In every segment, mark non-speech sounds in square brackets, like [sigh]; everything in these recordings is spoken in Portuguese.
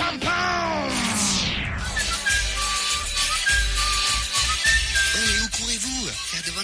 Oh,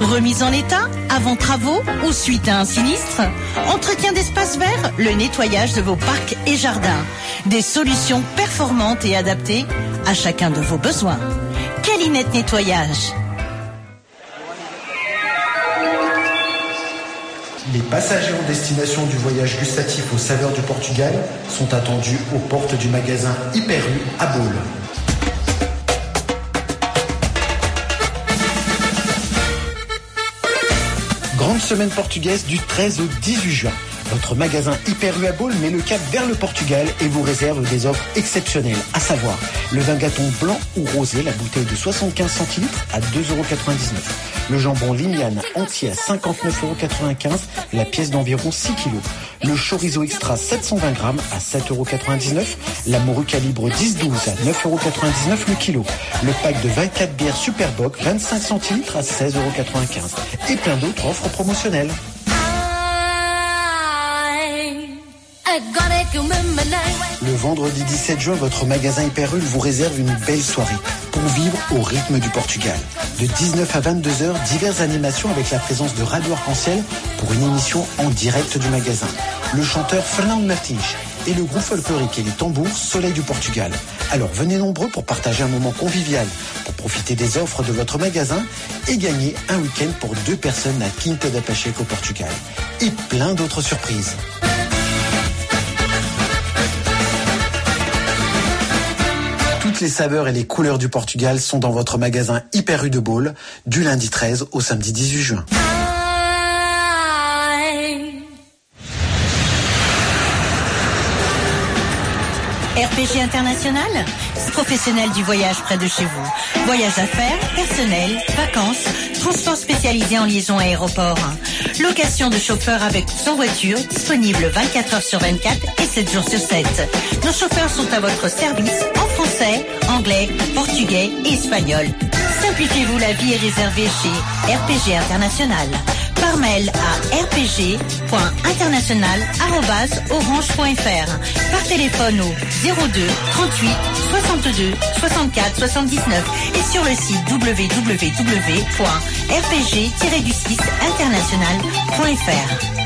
Remise en état, avant travaux ou suite à un sinistre Entretien d'espaces verts, le nettoyage de vos parcs et jardins. Des solutions performantes et adaptées à chacun de vos besoins. Calinette Nettoyage. Les passagers en destination du voyage gustatif aux saveurs du Portugal sont attendus aux portes du magasin Hyper U à Baule. Grande semaine portugaise du 13 au 18 juin. Votre magasin Hyper U à Baule met le cap vers le Portugal et vous réserve des offres exceptionnelles, à savoir le vin gâton blanc ou rosé, la bouteille de 75 centilitres à 2,99€. Le jambon Limiane entier à 59,95€, la pièce d'environ 6 kg. Le chorizo extra 720 grammes à 7,99€. La morue calibre 10-12 à 9,99€ le kilo. Le pack de 24 bières Superboc 25 centilitres à 16,95€. Et plein d'autres offres promotionnelles. Le vendredi 17 juin, votre magasin Hyperul vous réserve une belle soirée pour vivre au rythme du Portugal. De 19 à 22 heures, diverses animations avec la présence de Radio Arc-en-Ciel pour une émission en direct du magasin. Le chanteur Fernando Martins et le groupe folklorique et les tambours Soleil du Portugal. Alors venez nombreux pour partager un moment convivial, pour profiter des offres de votre magasin et gagner un week-end pour deux personnes à Quinta da Pacheco au Portugal. Et plein d'autres surprises. Toutes les saveurs et les couleurs du Portugal sont dans votre magasin Hyper U de Baule du lundi 13 au samedi 18 juin. RPG International, professionnel du voyage près de chez vous. Voyage d'affaires, personnel, vacances, transport spécialisé en liaison aéroport. Location de chauffeurs avec son voiture, disponible 24 heures sur 24 et 7 jours sur 7. Nos chauffeurs sont à votre service en français, anglais, portugais et espagnol. Simplifiez-vous la vie et réservez chez RPG International. Par mail à rpg.international.orange.fr. Par téléphone au 02 38 62 64 79 et sur le site www.rpg-international.fr.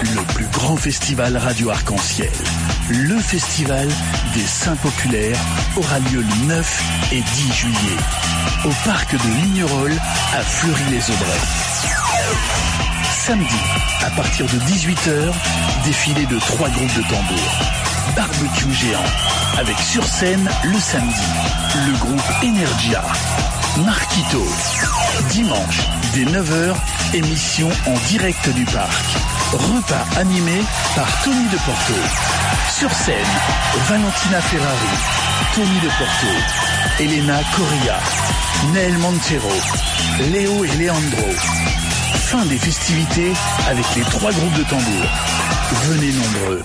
Le plus grand festival radio arc-en-ciel, le festival des Saints Populaires, aura lieu le 9 et 10 juillet au parc de Lignerolles à Fleury-les-Aubrais. Samedi, à partir de 18h, défilé de trois groupes de tambours. Barbecue géant, avec sur scène le samedi le groupe Energia. Marquito. Dimanche, dès 9h, émission en direct du parc. Repas animé par Tony de Porto. Sur scène, Valentina Ferrari, Tony de Porto, Elena Correa, Nel Montero, Léo et Leandro. Fin des festivités avec les trois groupes de tambour. Venez nombreux.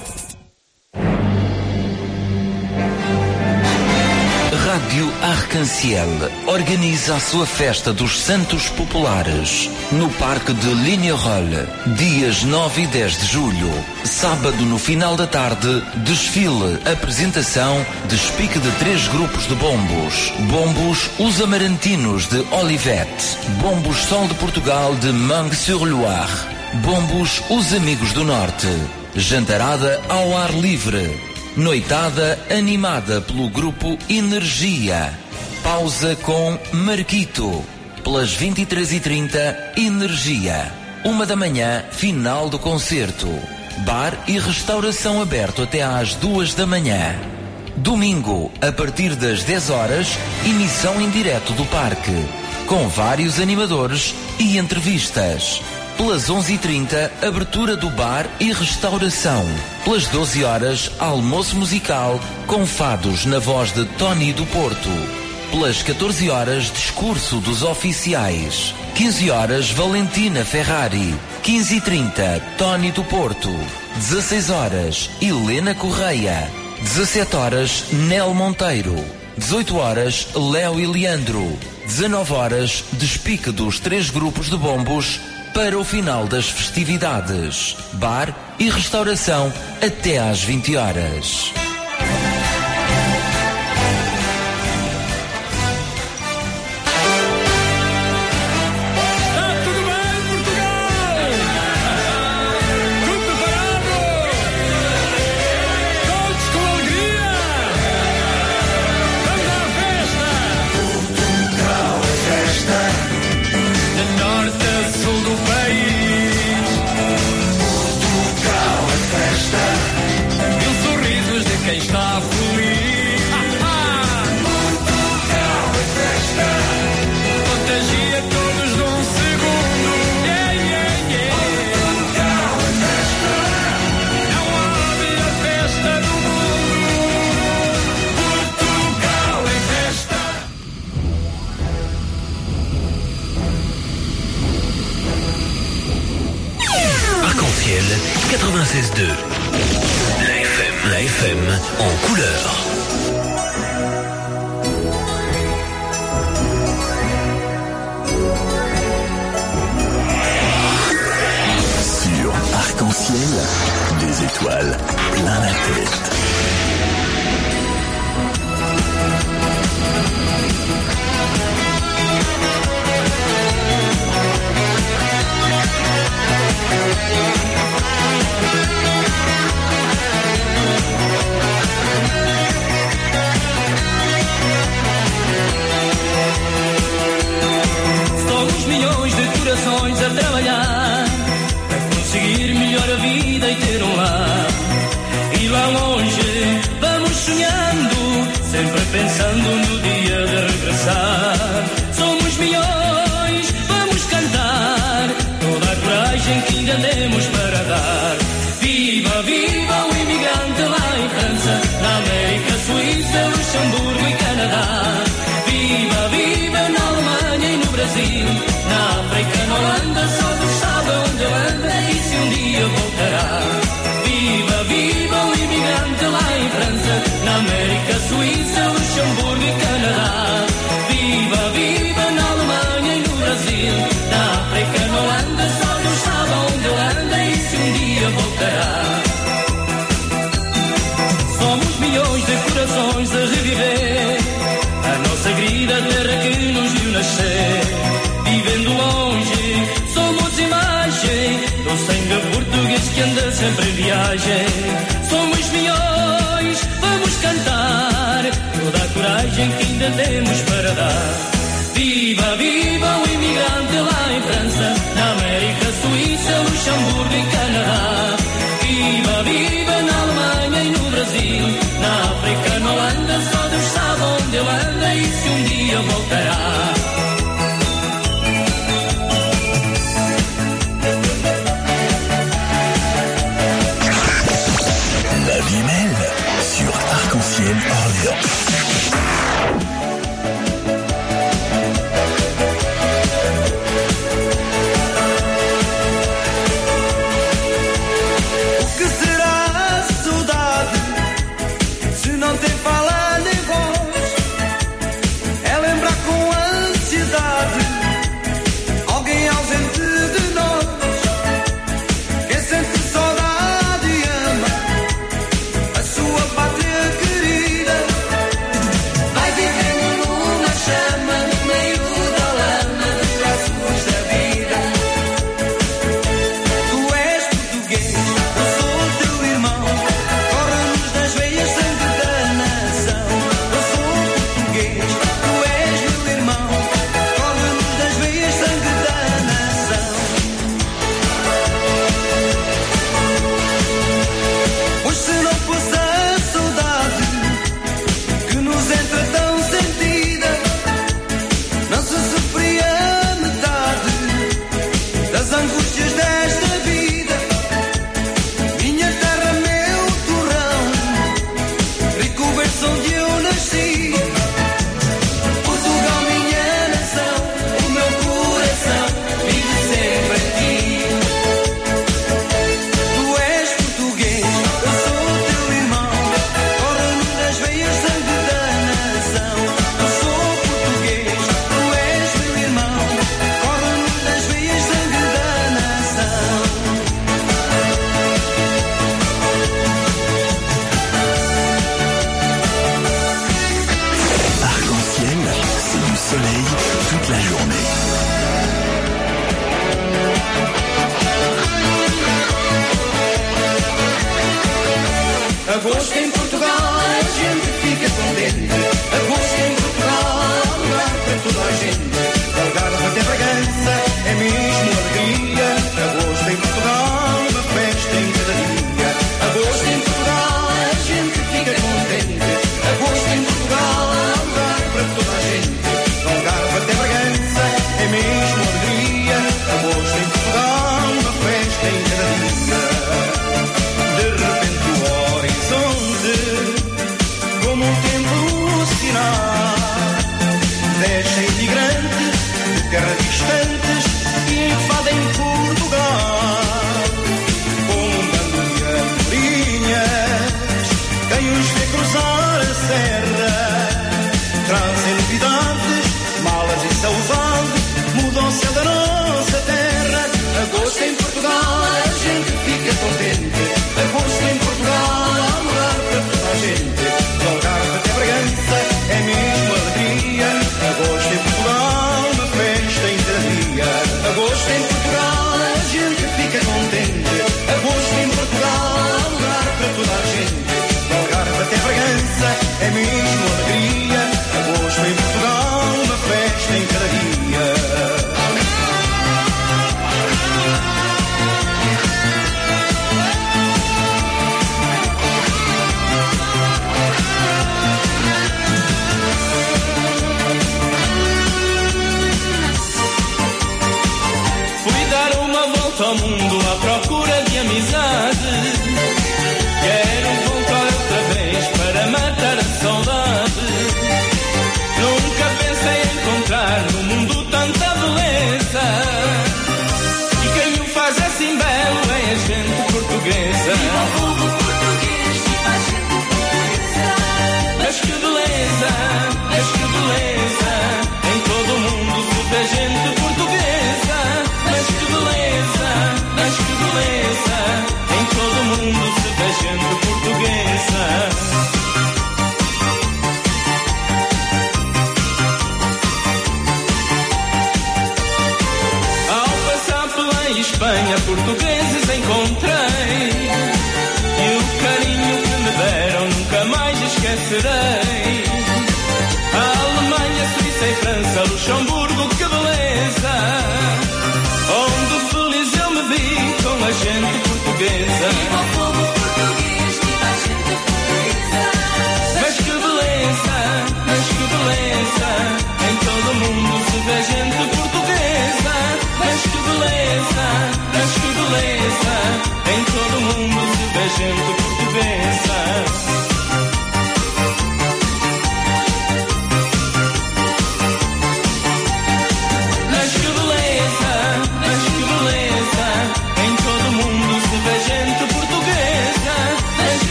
Rádio Arcanciel organiza a sua festa dos Santos Populares no Parque de Lignerolles, dias 9 e 10 de julho. Sábado, no final da tarde, desfile, apresentação, despique de três grupos de bombos. Bombos Os Amarantinos de Olivette, Bombos Sol de Portugal de Mangue-sur-Loire, Bombos Os Amigos do Norte. Jantarada ao ar livre. Noitada animada pelo grupo Energia. Pausa com Marquito. Pelas 23h30, Energia. Uma da manhã, final do concerto. Bar e restauração aberto até às duas da manhã. Domingo, a partir das 10 horas, emissão em direto do parque. Com vários animadores e entrevistas. Pelas 11h30, abertura do bar e restauração. Pelas 12 horas, almoço musical com fados na voz de Tony do Porto. Pelas 14 horas, discurso dos oficiais. 15 horas, Valentina Ferrari. 15h30, Tony do Porto. 16 horas, Helena Correia. 17 horas, Nel Monteiro. 18 horas, Léo e Leandro. 19 horas, despique dos três grupos de bombos para o final das festividades. Bar e restauração até às 20 horas.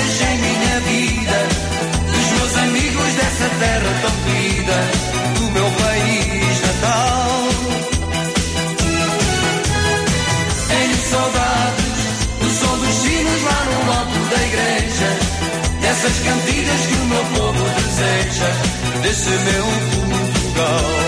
em minha vida, dos meus amigos dessa terra tão querida, do meu país natal. Tenho saudades do som dos sinos lá no alto da igreja, dessas cantigas que o meu povo deseja, desse meu Portugal.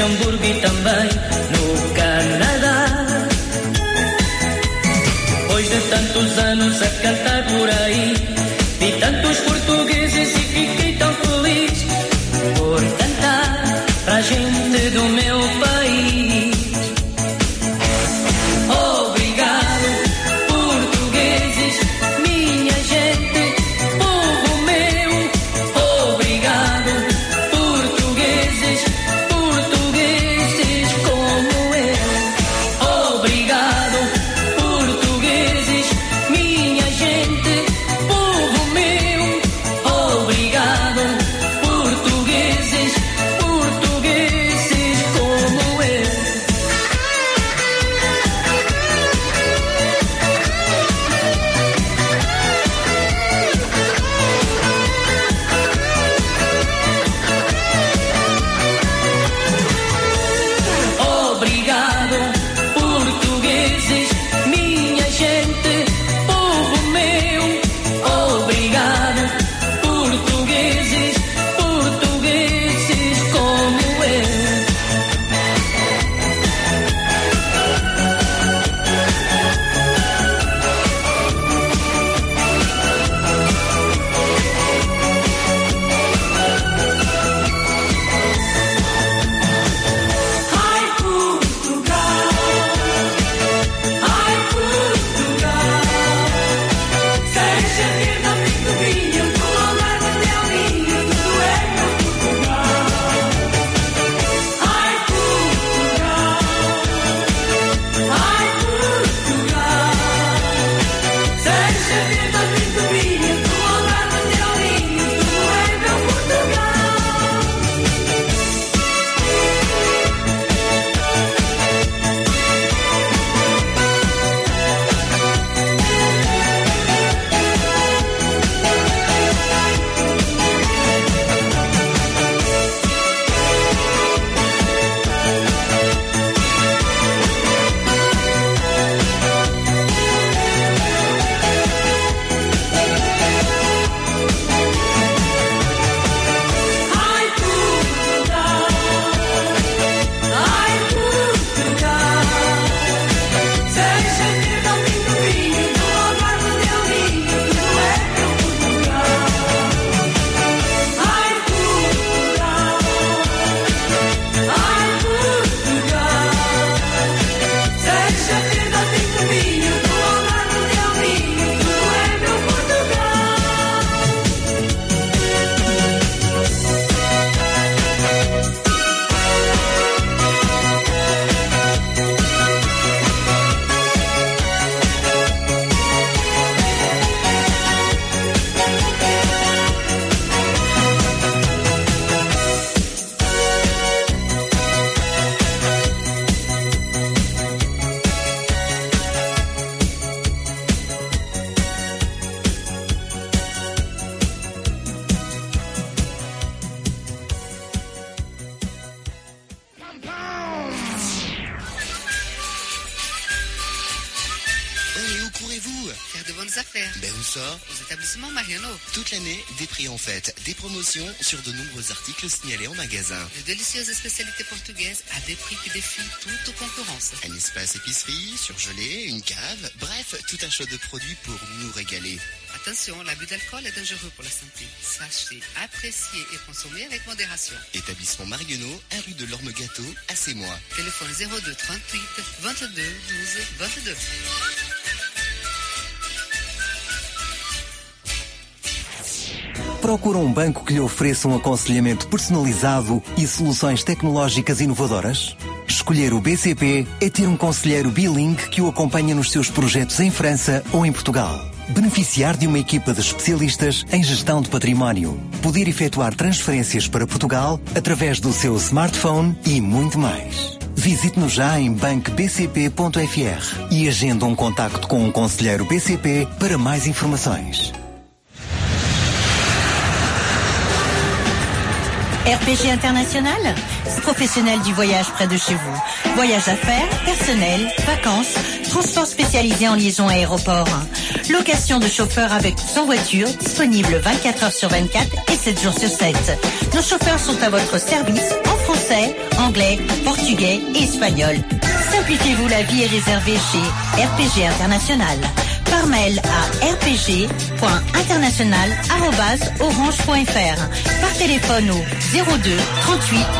syambur bitambay espace épicerie, surgelé, une cave, bref, tout un choix de produits pour nous régaler. Attention, l'abus d'alcool est dangereux pour la santé. Sachez apprécier et consommer avec modération. Établissement Marionneau, 1 rue de l'Orme Gâteau, à mois. Téléphone 02 38 22 12 22. Procura um banco que lhe ofereça um aconselhamento personalizado e soluções tecnológicas inovadoras? Escolher o BCP é ter um conselheiro bilingue que o acompanha nos seus projetos em França ou em Portugal. Beneficiar de uma equipa de especialistas em gestão de património. Poder efetuar transferências para Portugal através do seu smartphone e muito mais. Visite-nos já em bankbcp.fr e agenda um contacto com um conselheiro BCP para mais informações. RPG International, professionnel du voyage près de chez vous. Voyage d'affaires, personnel, vacances, transport spécialisé en liaison aéroport. Location de chauffeurs avec ou sans voiture, disponible 24 heures sur 24 et 7 jours sur 7. Nos chauffeurs sont à votre service en français, anglais, portugais et espagnol. Simplifiez-vous la vie et réservez chez RPG International. Par mail à rpg.international.orange.fr. Par téléphone au 02 38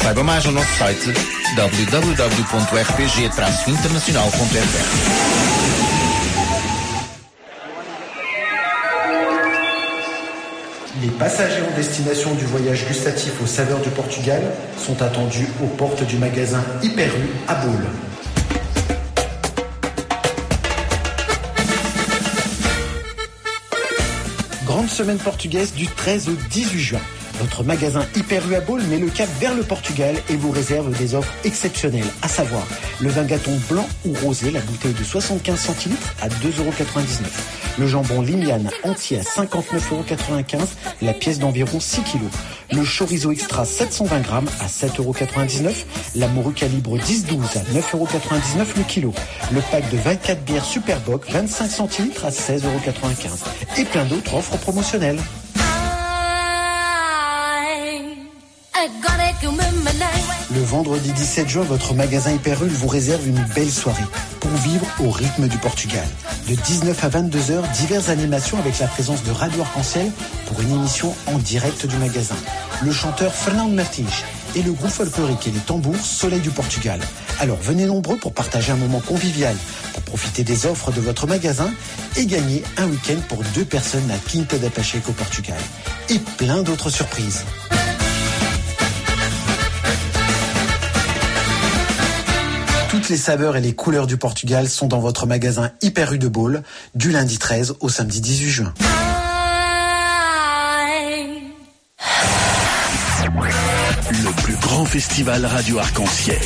Saiba mais no nosso site www.rpg-internacional.fr. Les passagers en destination du voyage gustatif aux saveurs du Portugal sont attendus aux portes du magasin Hyper U à Boulle. Grande semaine portugaise du 13 au 18 juin. Votre magasin Hyper U met le cap vers le Portugal et vous réserve des offres exceptionnelles, à savoir le vin gâton blanc ou rosé, la bouteille de 75 centilitres à 2,99€. Le jambon Limiane entier à 59,95€, la pièce d'environ 6 kg. Le chorizo extra 720 grammes à 7,99€. La morue calibre 10-12 à 9,99€ le kilo. Le pack de 24 bières Superboc 25 centilitres à 16,95€. Et plein d'autres offres promotionnelles. Le vendredi 17 juin, votre magasin Hyperul vous réserve une belle soirée pour vivre au rythme du Portugal. De 19 à 22 heures, diverses animations avec la présence de Radio Arc-en-Ciel pour une émission en direct du magasin. Le chanteur Fernando Martins et le groupe folklorique et les tambours Soleil du Portugal. Alors venez nombreux pour partager un moment convivial, pour profiter des offres de votre magasin et gagner un week-end pour deux personnes à Quinta da Pacheco au Portugal. Et plein d'autres surprises. Les saveurs et les couleurs du Portugal sont dans votre magasin Hyper U de Baule du lundi 13 au samedi 18 juin. Le plus grand festival radio arc-en-ciel,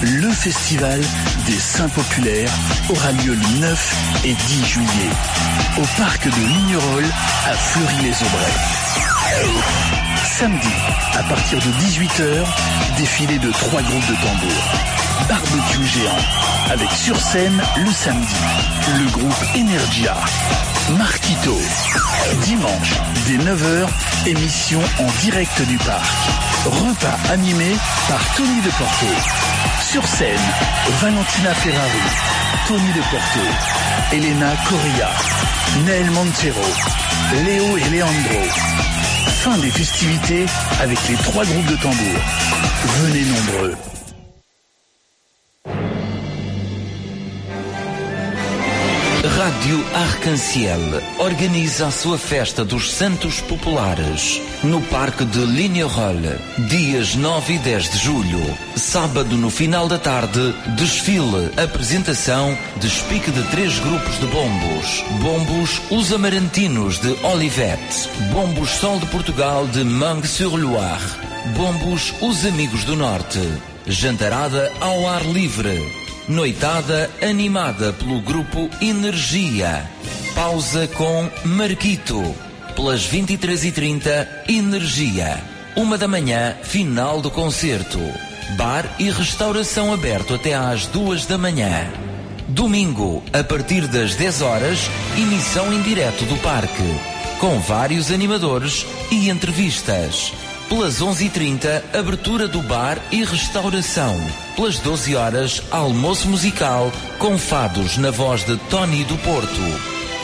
le festival des Saints Populaires, aura lieu le 9 et 10 juillet au parc de Lignerolles à Fleury-les-Aubrais. Samedi, à partir de 18h, défilé de trois groupes de tambours. Barbecue géant, avec sur scène le samedi, le groupe Energia. Marquito. Dimanche, dès 9h, émission en direct du parc. Repas animé par Tony de Porto. Sur scène, Valentina Ferrari, Tony de Porto, Elena Correa, Nel Montero, Léo et Leandro. Fin des festivités avec les trois groupes de tambours. Venez nombreux. Rádio Arcanciel organiza a sua festa dos Santos Populares no Parque de Lignerolles, dias 9 e 10 de julho. Sábado, no final da tarde, desfile, apresentação, despique de três grupos de bombos. Bombos Os Amarantinos de Olivette, Bombos Sol de Portugal de Mangue-sur-Loire, Bombos Os Amigos do Norte. Jantarada ao ar livre. Noitada animada pelo grupo Energia. Pausa com Marquito. Pelas 23h30, Energia. Uma da manhã, final do concerto. Bar e restauração aberto até às duas da manhã. Domingo, a partir das 10 horas, emissão em direto do parque. Com vários animadores e entrevistas. Pelas 11h30, abertura do bar e restauração. Pelas 12 horas, almoço musical com fados na voz de Tony do Porto.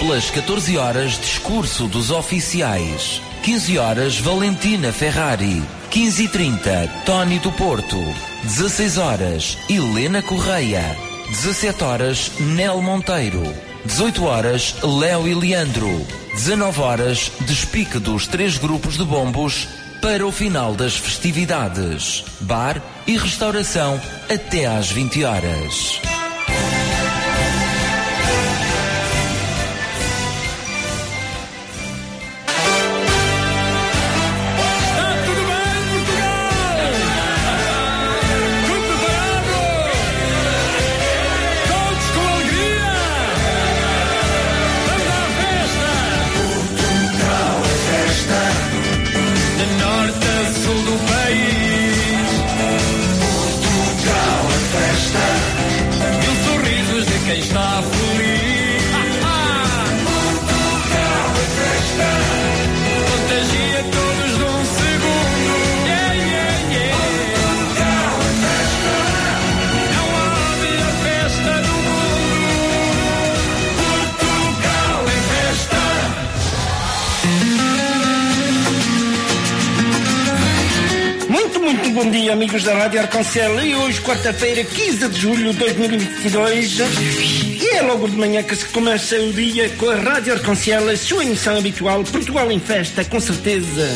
Pelas 14 horas, discurso dos oficiais. 15 horas, Valentina Ferrari. 15h30, Tony do Porto. 16 horas, Helena Correia. 17 horas, Nel Monteiro. 18 horas, Léo e Leandro. 19 horas, despique dos três grupos de bombos para o final das festividades. Bar e restauração até às 20 horas. Bom dia, amigos da Rádio Arconcel. E hoje, quarta-feira, 15 de julho de 2022. E é logo de manhã que se começa o dia com a Rádio Arconcel, a sua emissão habitual, Portugal em Festa, com certeza.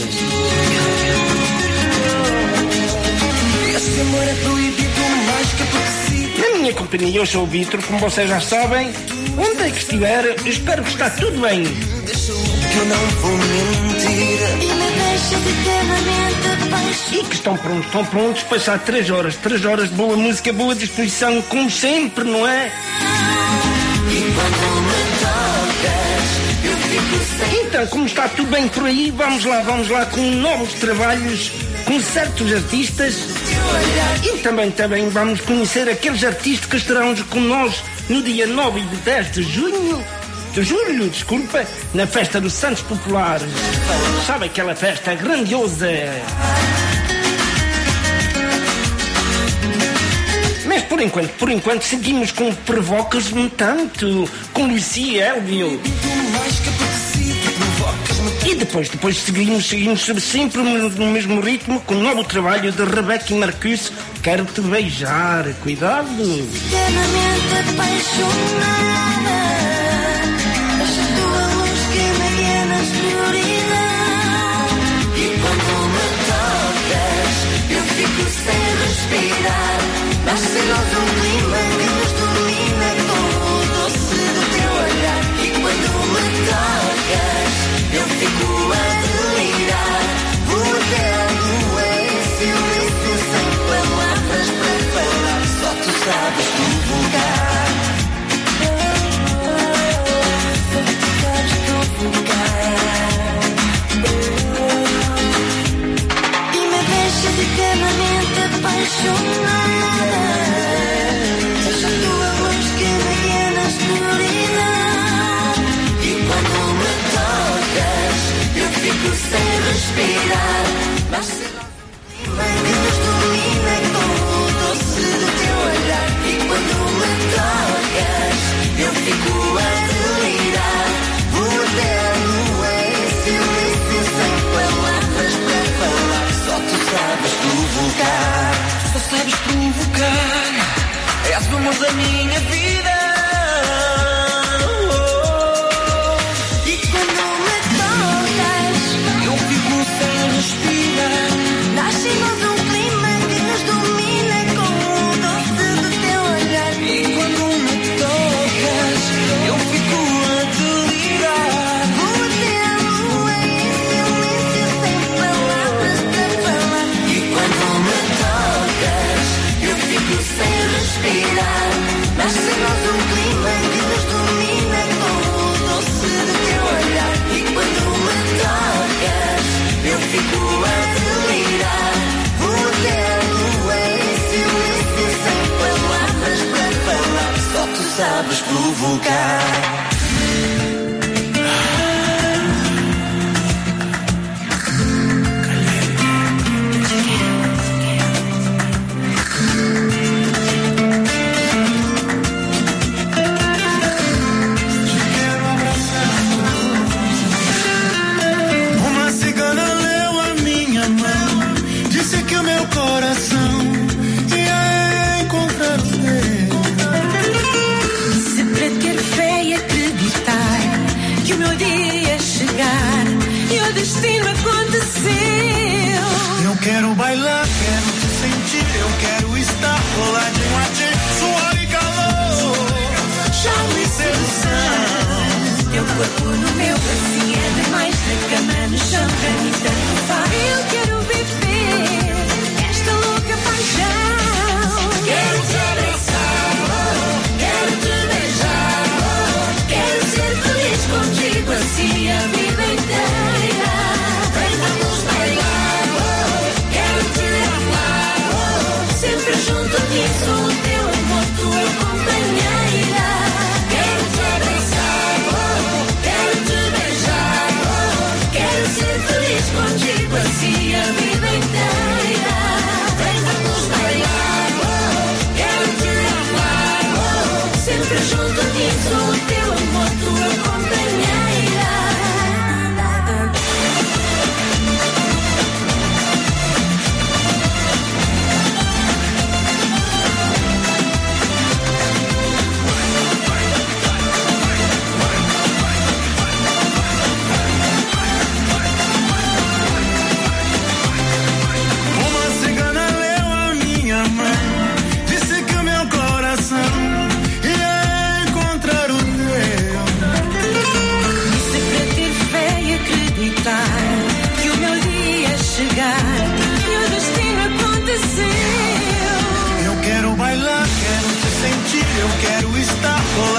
Esse amor é proibido mais que aborrecido. Na minha companhia, eu sou o Vitor, como vocês já sabem. Onde é que estiver, espero que está tudo bem. Eu não vou mentir. E me deixa eternamente apaixonado. E que estão prontos, estão prontos para passar três horas, três horas de boa música, boa disposição, como sempre, não é? E quando me tocas, eu fico sem. Então, como está tudo bem por aí, vamos lá, vamos lá com novos trabalhos, com certos artistas e também, também vamos conhecer aqueles artistas que estarão com nós no dia 9 e 10 de junho, de julho, desculpa, na festa dos Santos Populares. Sabe aquela festa grandiosa? Mas por enquanto, por enquanto seguimos com Provocas um tanto, com Lucia Elvio. Provocas-me E depois, depois seguimos, seguimos sempre no mesmo ritmo com o novo trabalho de Rebeca e Marcus. Quero te beijar, cuidado. eternamente apaixonada. E quando me tocas, eu fico sem respirar. Nasce nós um clima que nos domina com o doce do teu olhar. E quando me tocas, eu fico a delirar. Vou até à lua em silêncio, sem palavras para falar. Só tu sabes provocar. Só tu sabes provocar. Respirar. Nasce um que domina com o doce do teu olhar. E quando me tocas, eu fico a delirar. À lua em silêncio, sem palavras para falar. Só tu sabes provocar. Só sabes provocar. És o amor da minha vida. vulgar. me. with eu quero estar com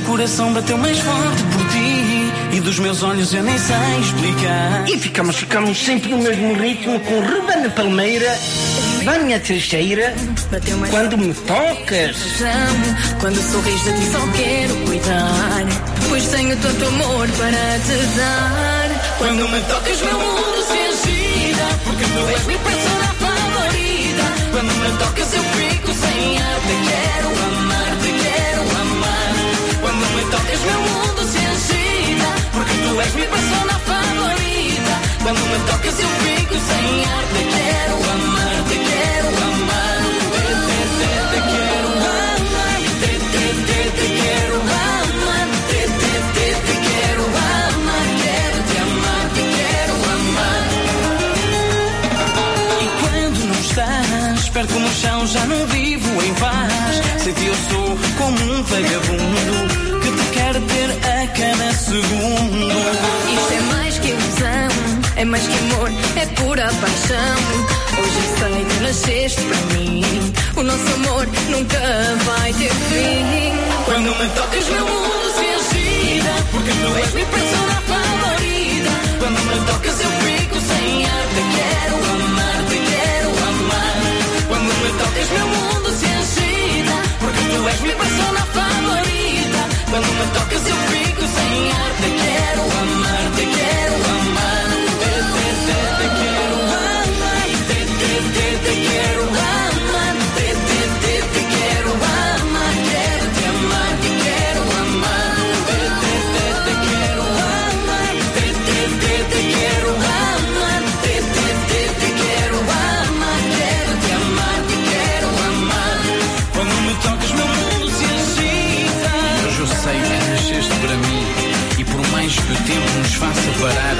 meu coração bateu mais forte por ti e dos meus olhos eu nem sei explicar. E ficamos, ficamos sempre no mesmo ritmo com rebana Palmeira, Vânia Teixeira. Quando me tocas, quando sorris de ti só quero cuidar, pois tenho tanto amor para te dar. Quando me tocas, meu mundo se agita, porque tu és minha pessoa favorita. Quando me tocas, eu fico sem ar querer. tocas meu mundo se agita Porque tu és minha persona favorita. Quando me tocas eu fico sem ar. Te quero amar, te quero amar. Te, te, te, te quero amar. Te, te, te, te quero amar. Te, te, te, te quero amar. Quero te amar, te quero amar. E quando não estás perto no chão já não vivo em paz. Sem ti eu sou como um vagabundo que te quer ter a cada segundo. Isto é mais que ilusão, é mais que amor, é pura paixão. Hoje sei que nasceste para mim, o nosso amor nunca vai ter fim. Quando me tocas, meu mundo se agita, porque tu és minha persona favorita. Quando me tocas, eu fico sem ar, te quero amar, te quero amar. Quando me tocas, meu mundo tu és minha persona favorita. Quando me tocas, eu fico sem ar, te quero amar, te quero amar. Parar,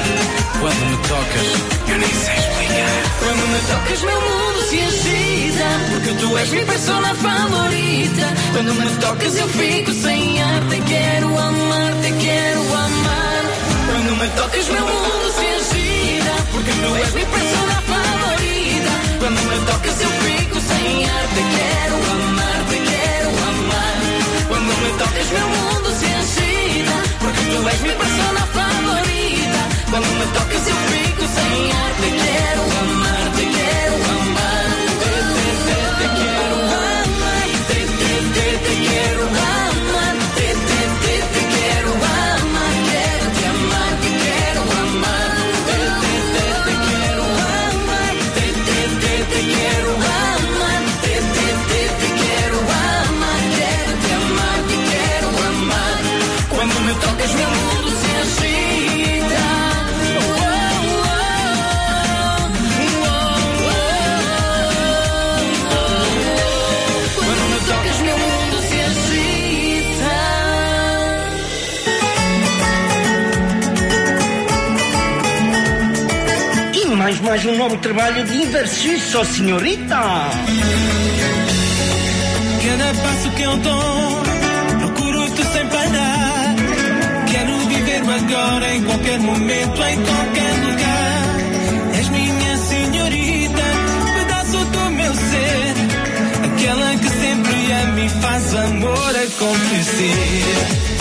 quando me tocas, eu nem sei explicar. Quando me tocas, meu mundo se agita. Porque tu és minha persona favorita. Quando me tocas, eu fico sem ar. Te quero amar, te quero amar. Quando me tocas, meu mundo se agita. Porque tu és minha persona favorita. Quando me tocas, eu fico sem ar. Te quero amar, te quero amar. Quando me tocas, meu mundo se agita. Porque tu és minha persona favorita. Quando me tocas, eu fico sem ar. Te quero amar, quero amar. E mais, um novo trabalho de Inversusso, senhorita. Cada passo que eu dou, procuro-te sem parar. Quero viver agora, em qualquer momento, em qualquer lugar. És minha senhorita, pedaço do meu ser. Aquela que sempre a mim faz amor acontecer.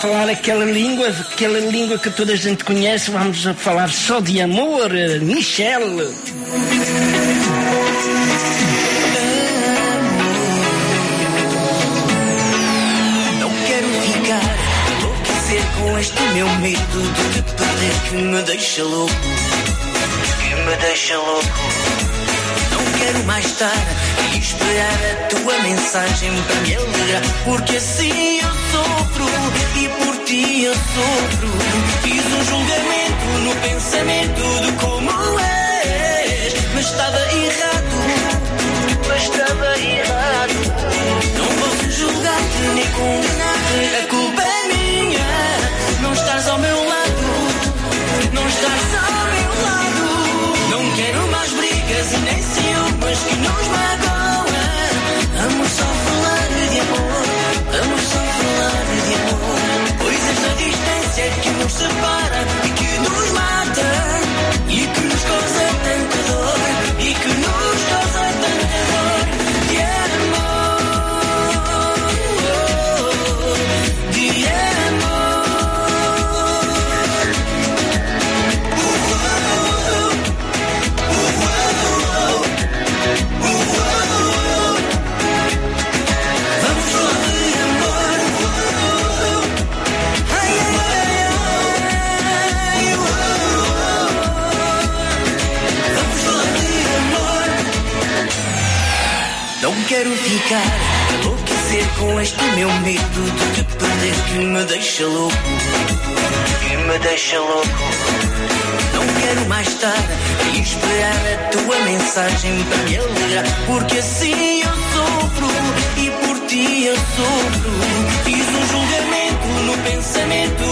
Falar aquela língua, aquela língua que toda a gente conhece, vamos falar só de amor, Michelle. Não quero ficar enlouquecer com este meu medo de te perder que me deixa louco. Que me deixa louco. Não quero mais estar esperar a tua mensagem para me alegrar. Porque assim eu sofro e por ti eu sofro. Fiz um julgamento no pensamento de como és, mas estava errado. Mas estava errado. Não posso julgar-te nem condenar-te. A culpa é minha. Não estás ao meu lado. Não estás ao meu lado. Não quero mais brigas e nem ciúmes que nos magoam. É quero ficar a enlouquecer com este meu medo de te perder que me deixa louco. Que me deixa louco. Não quero mais estar e esperar a tua mensagem para me alegrar. Porque assim eu sofro e por ti eu sofro. Fiz um julgamento no pensamento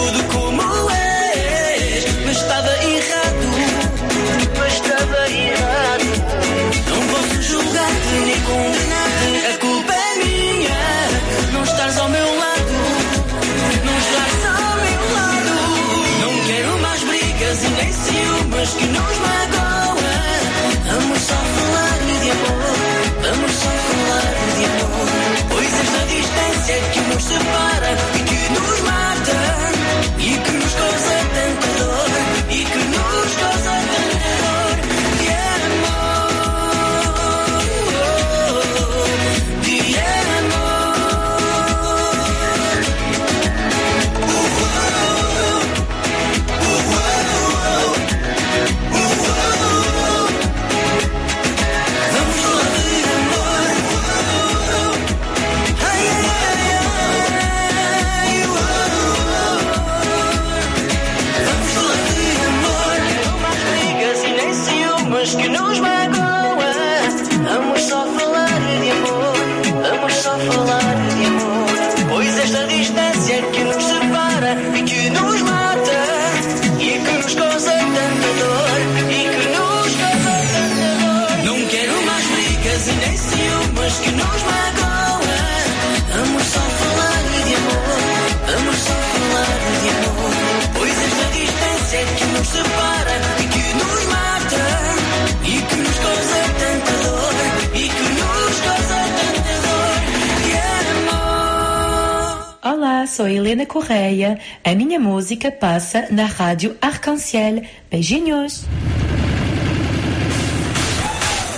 sou Helena Correia. A minha música passa na rádio Arcanciel. Beijinhos!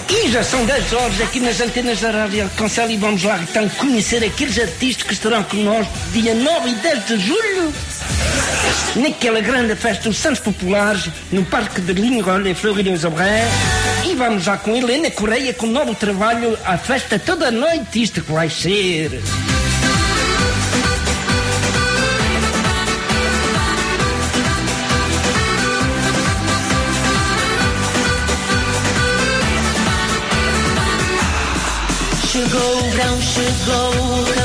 E já são 10 horas aqui nas antenas da Rádio Arcancel e vamos lá então conhecer aqueles artistas que estarão conosco dia 9 e 10 de julho naquela grande festa dos Santos Populares no Parque de Linhol em Fleury-les-Aubrais e vamos lá com Helena Correia com um novo trabalho à festa toda a noite isto que vai ser... go.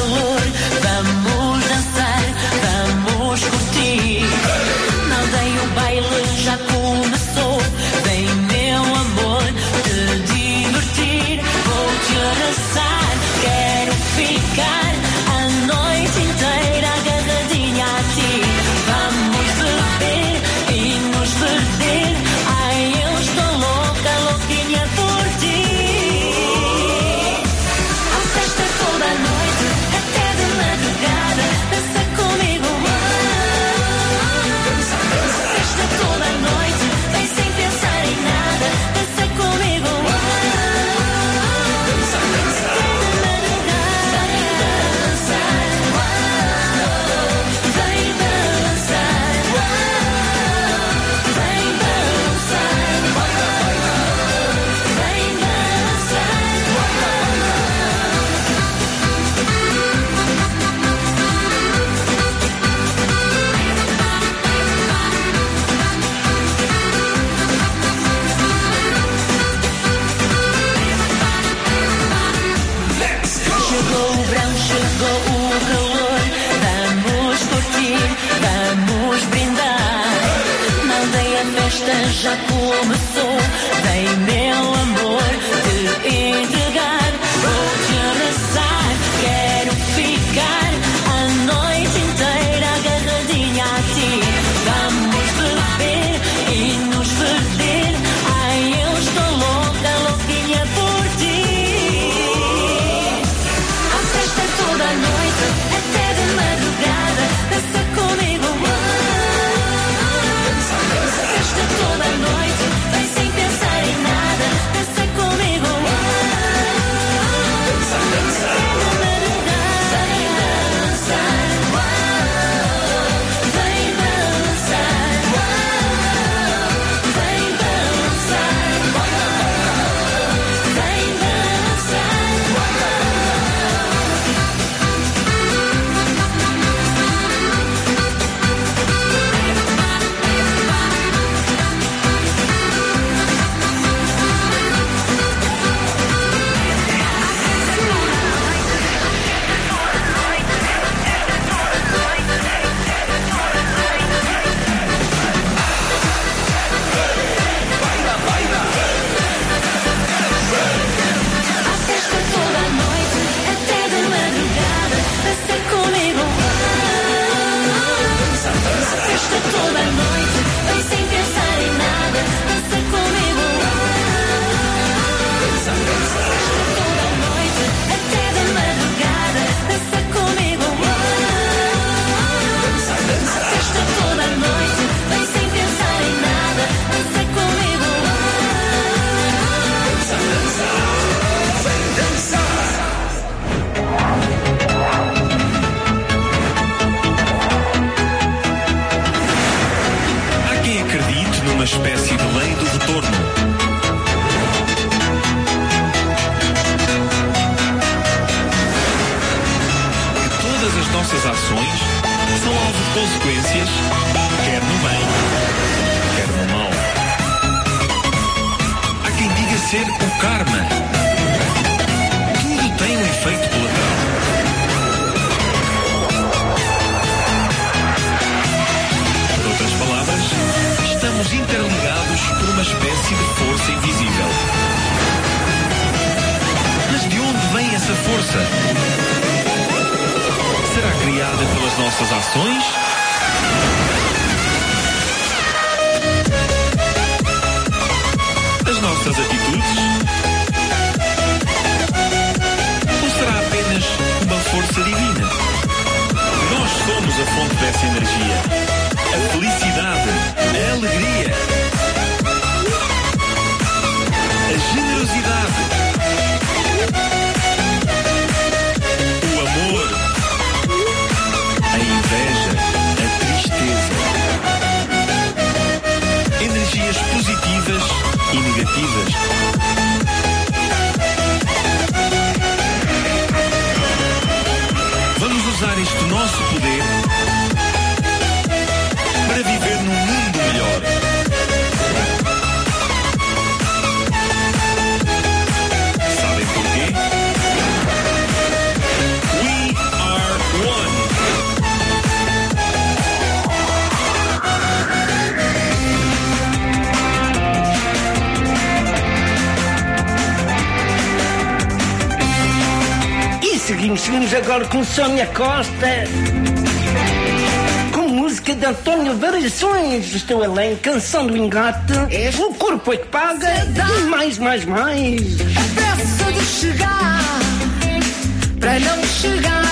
consequências, quer no bem, quer no mal. Há quem diga ser o karma. Tudo tem um efeito colateral. Por outras palavras, estamos interligados por uma espécie de força invisível. Mas de onde vem essa força? será criada pelas nossas ações Sônia Costa. Com música de António Variações, estou além, canção do engate. É. O corpo é que paga. E mais, mais, mais. Pressa de chegar, para não chegar.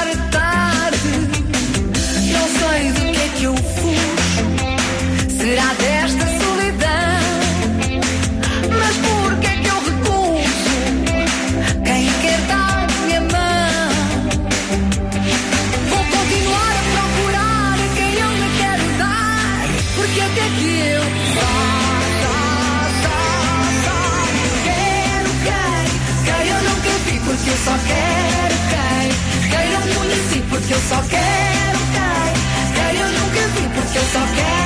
porque eu só quero cai. Cai eu nunca vi porque eu só quero.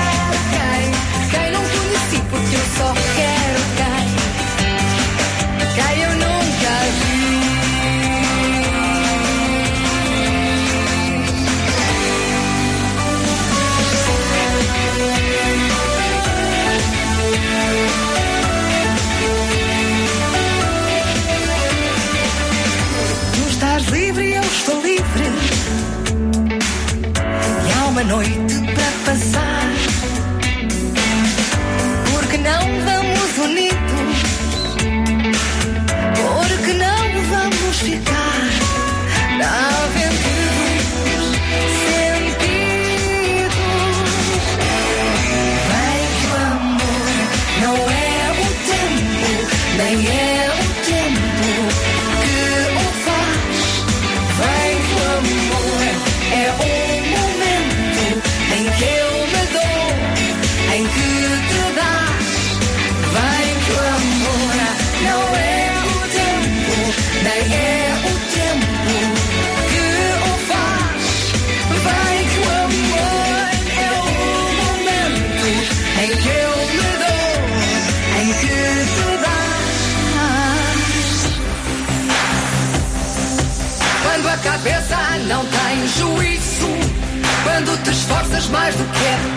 mais do que é.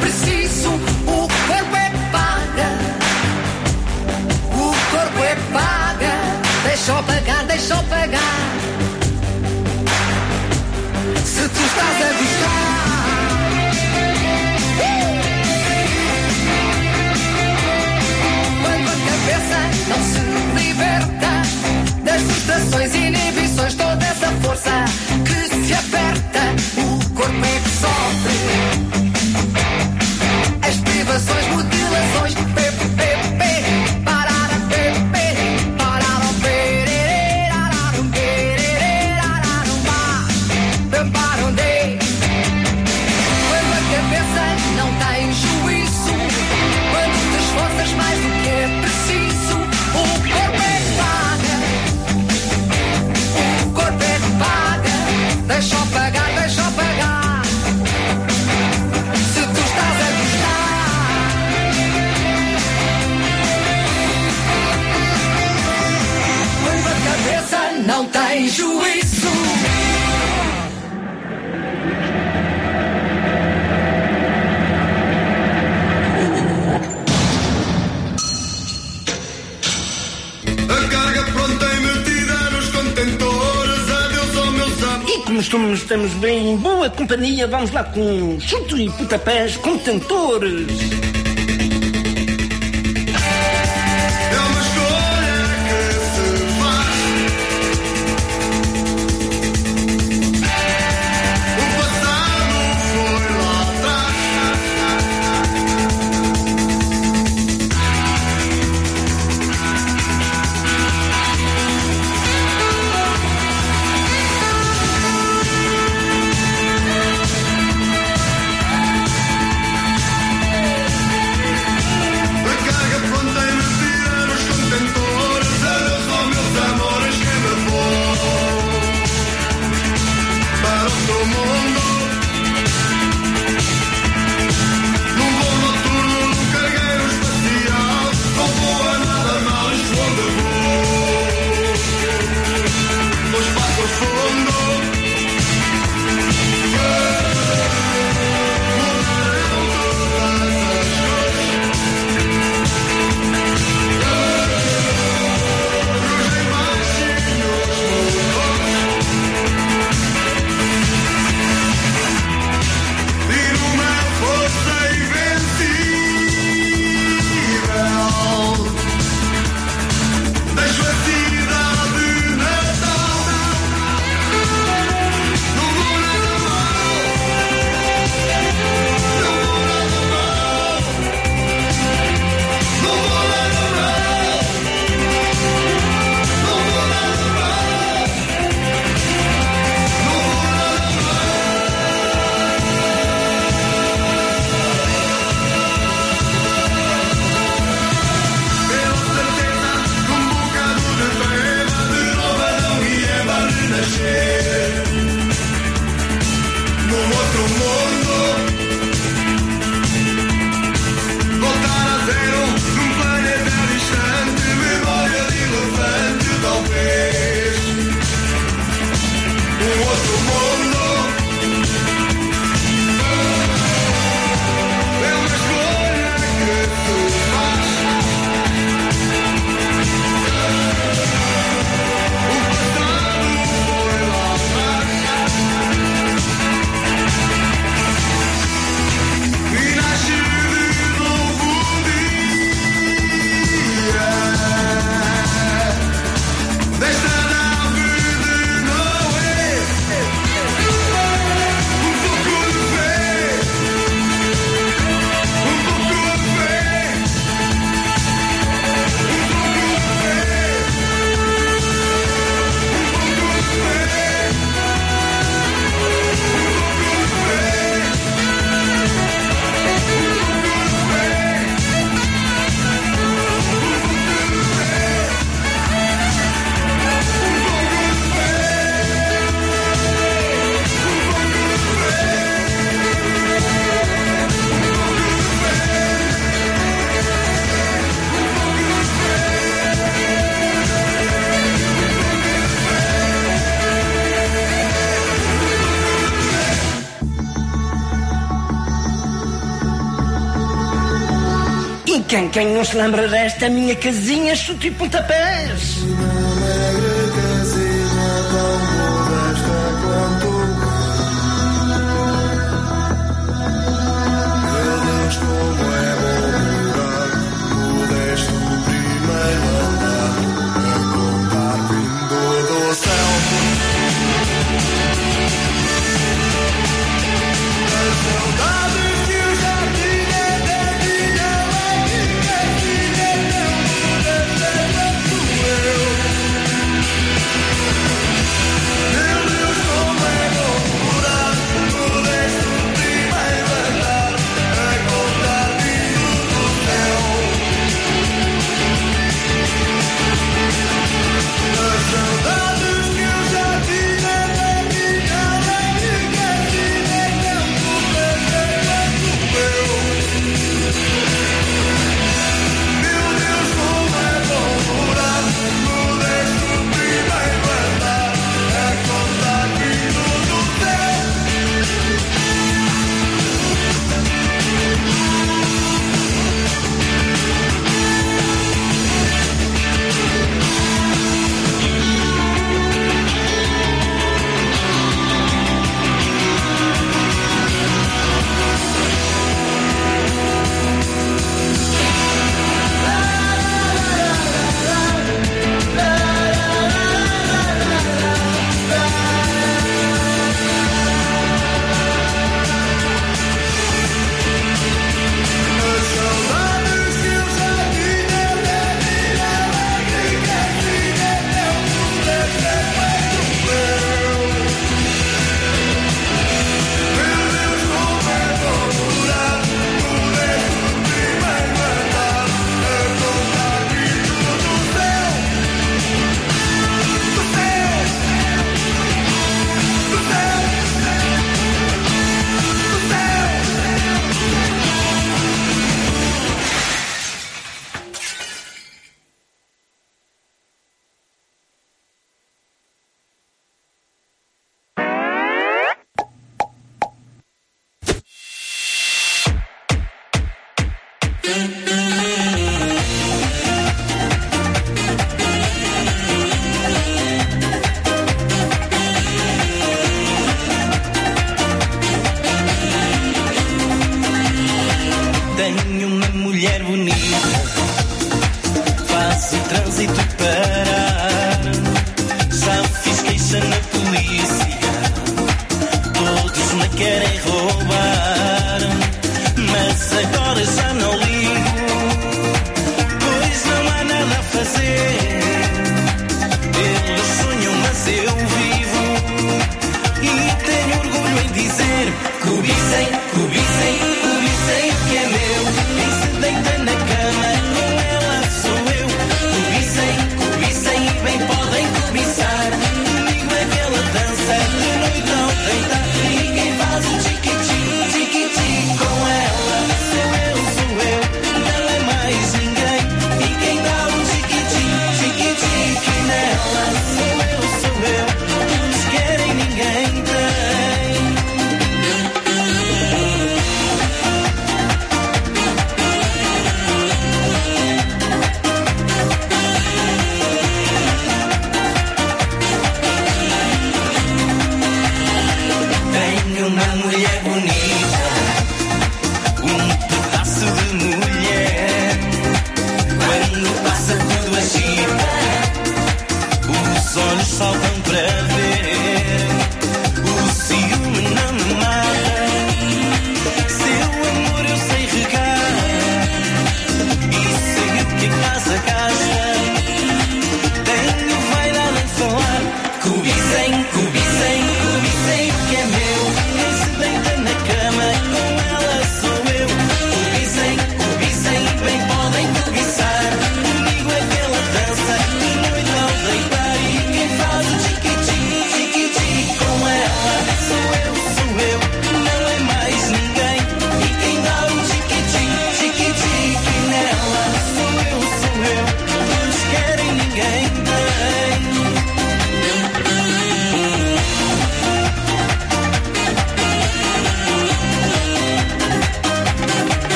estamos bem, boa companhia, vamos lá com chuto e pontapés, contentores. quem não se lembra desta minha casinha, chute e pontapés.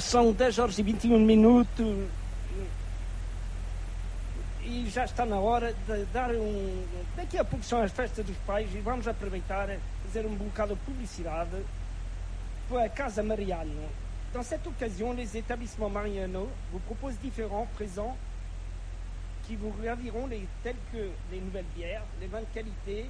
62 horas e 21 minutos e já está na hora de dar um. Daqui a pouco são as festas dos pais e vamos aproveitar fazer um bocado de publicidade para a Casa Mariano. Dans cette occasion, les établissements Mariano vous proposent différents présents qui vous raviront tels que les nouvelles bières, les vins de qualité,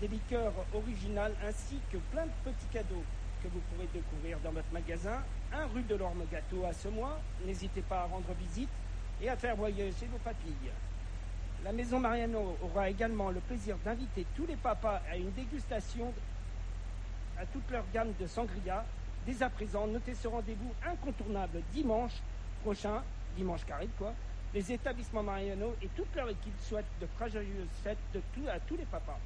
des liqueurs originales ainsi que plein de petits cadeaux que vous pourrez découvrir dans votre magasin. Un rue de l'Orme Gâteau à ce mois. N'hésitez pas à rendre visite et à faire voyager vos papilles. La maison Mariano aura également le plaisir d'inviter tous les papas à une dégustation à toute leur gamme de sangria. Dès à présent, notez ce rendez-vous incontournable dimanche prochain, dimanche carré quoi. Les établissements Mariano et toute leur équipe souhaitent de très joyeuses fêtes de à tous les papas.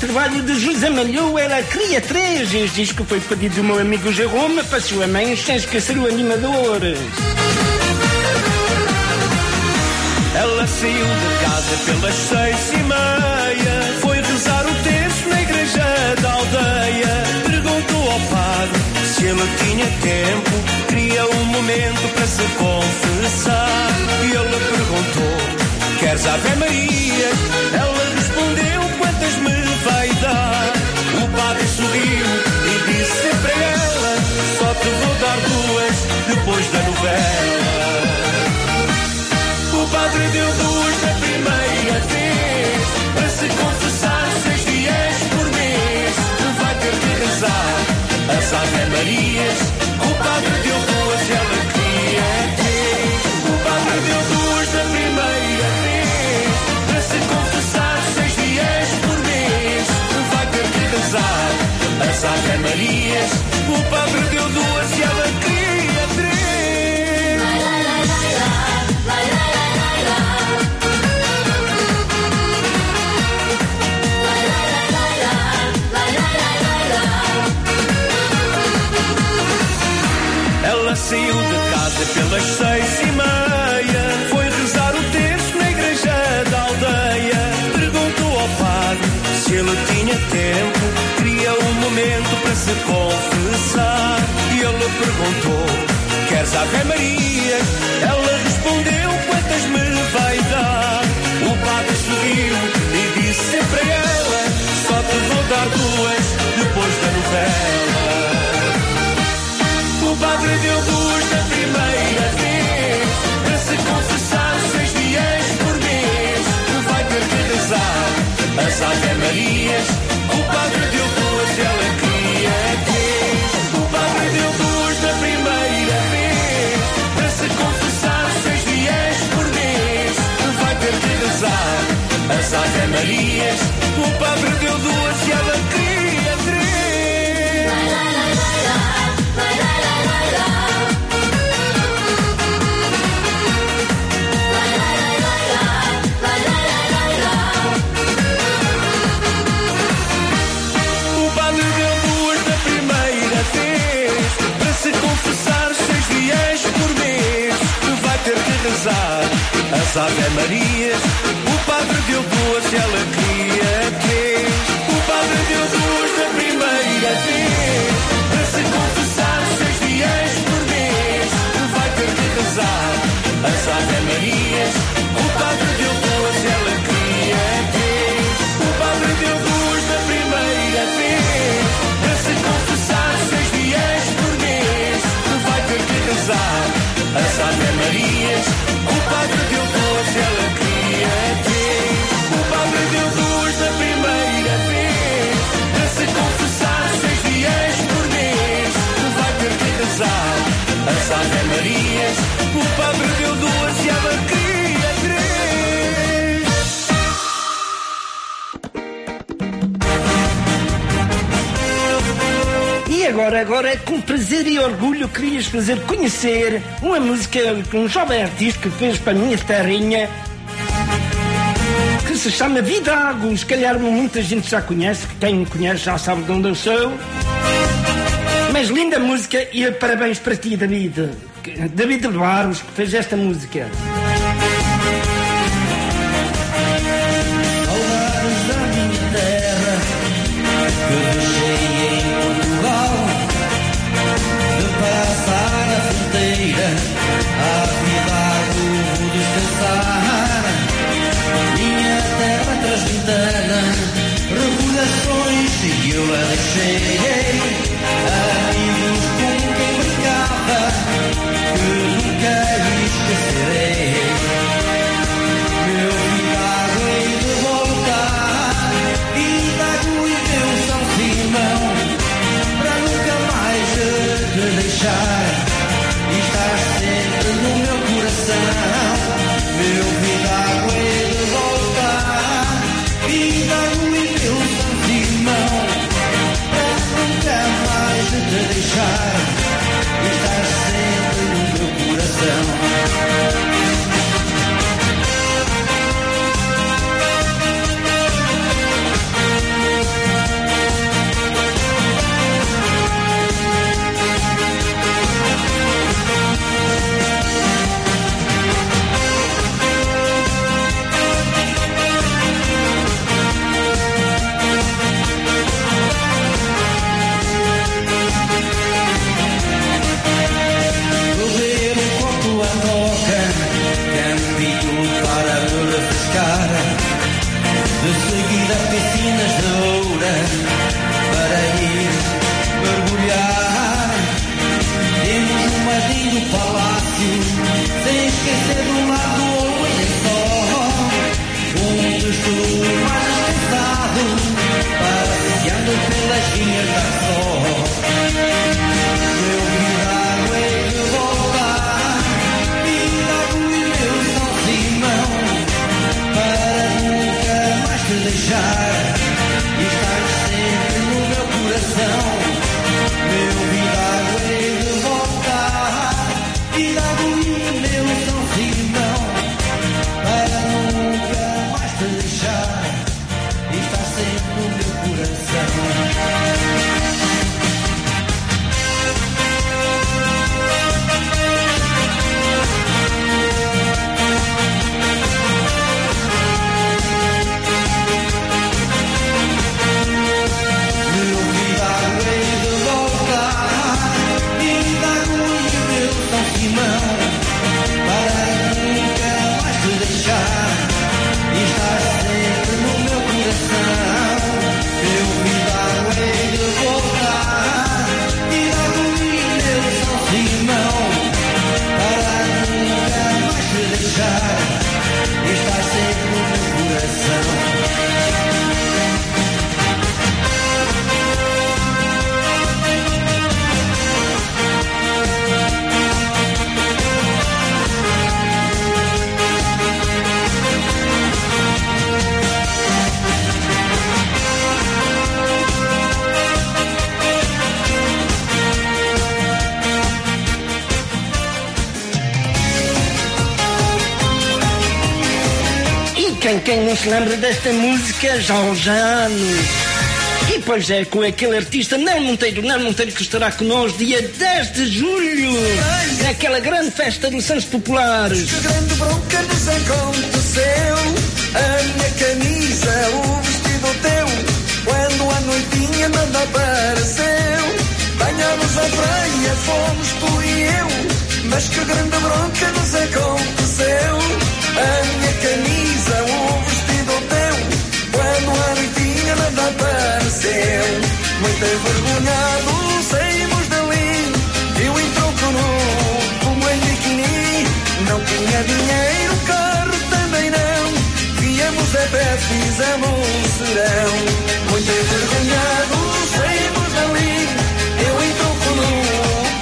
Trabalho de José Malhou, ela cria três. Este disco foi pedido do meu amigo Jerome para sua mãe, sem esquecer o animador. Ela saiu de casa pelas seis e meia Foi rezar o terço na igreja da aldeia Perguntou ao padre se ele tinha tempo Queria um momento para se confessar E ele perguntou, queres Ave Maria? Ela dar? O padre sorriu e disse para ela Só te vou dar duas depois da novela o padre deu duas na primeira vez Para se confessar seis dias por mês Vai ter de rezar as Ave Marias O padre deu às Ave Marias, o Padre deu duas e ela queria três. Ela saiu de casa pelas seis e meia. Foi rezar o texto na igreja da aldeia. Perguntou ao padre se ele tinha tempo Confessar. E ele perguntou: Queres Ave Maria? Ela respondeu: Quantas me vai dar? O padre sorriu e disse para ela: Só te vou dar duas depois da novela. O padre deu duas da primeira vez Para se confessar seis dias por mês Vai ter que rezar as Ave Marias O padre deu duas as Ave Marias O padre deu duas e ela as Ave Marias O padre deu duas e ela queria três O padre deu duas da primeira vez Para se confessar seis dias por mês Vai ter que rezar as Ave Marias O padre deu duas e ela queria três O padre deu duas da primeira vez Para se confessar seis dias por mês Vai ter que rezar as Ave Marias Marias O padre deu duas e ela queria três E agora, agora, com prazer e orgulho, querias fazer conhecer uma música que um jovem artista que fez para a minha terrinha que se chama Vidago. Se calhar muita gente já conhece, que quem me conhece já sabe de onde eu sou. Mas linda música e parabéns para ti, David. David Barros, que fez esta música. Se lembra desta música já há uns anos. E pois é, com aquele artista Nel Monteiro, Nel Monteiro que estará connosco dia 10 de julho, naquela grande festa dos Santos Populares. Que grande bronca nos aconteceu. A minha camisa, o vestido teu Quando a noitinha nada apareceu. Banhamos a praia, fomos tu e eu. Mas que grande bronca nos aconteceu. A minha camisa, apareceu Muito envergonhado saímos dali. Eu em tronco nu, como em biquíni Não tinha dinheiro, carro também não. Viemos a pé, fizemos serão. Muito envergonhado saímos dali. Eu em tronco nu,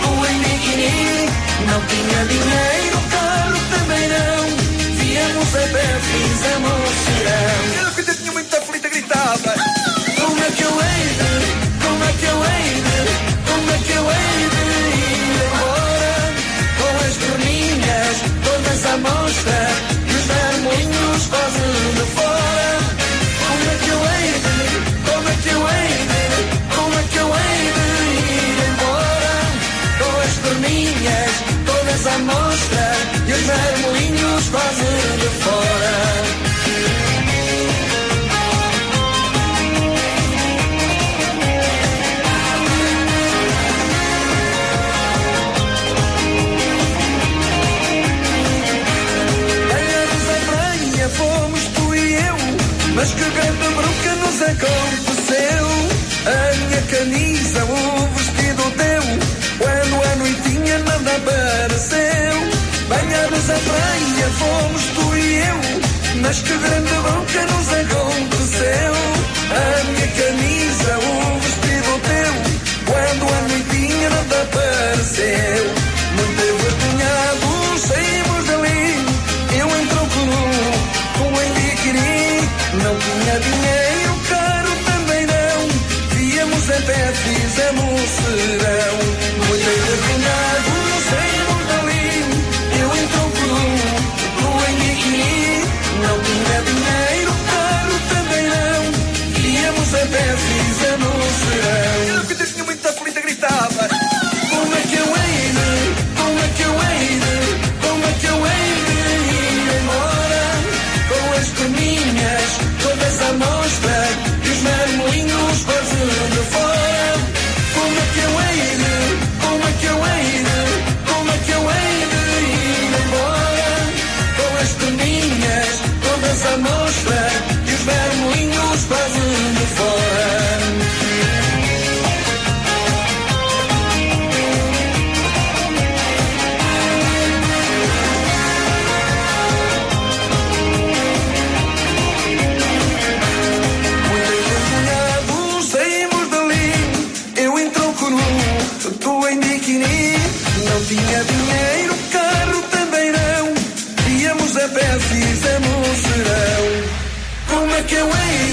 como em biquíni Não tinha dinheiro, carro também não. Viemos a pé, fizemos serão à mostra E os vermelhos quase de fora. Fomos tu e eu Mas que grande bronca nos aconteceu fomos tu e eu Mas que grande bronca nos aconteceu A nu, tu em biquíni Não tinha dinheiro, carro também não. Íamos a pé, fizemos serão Como é que eu hei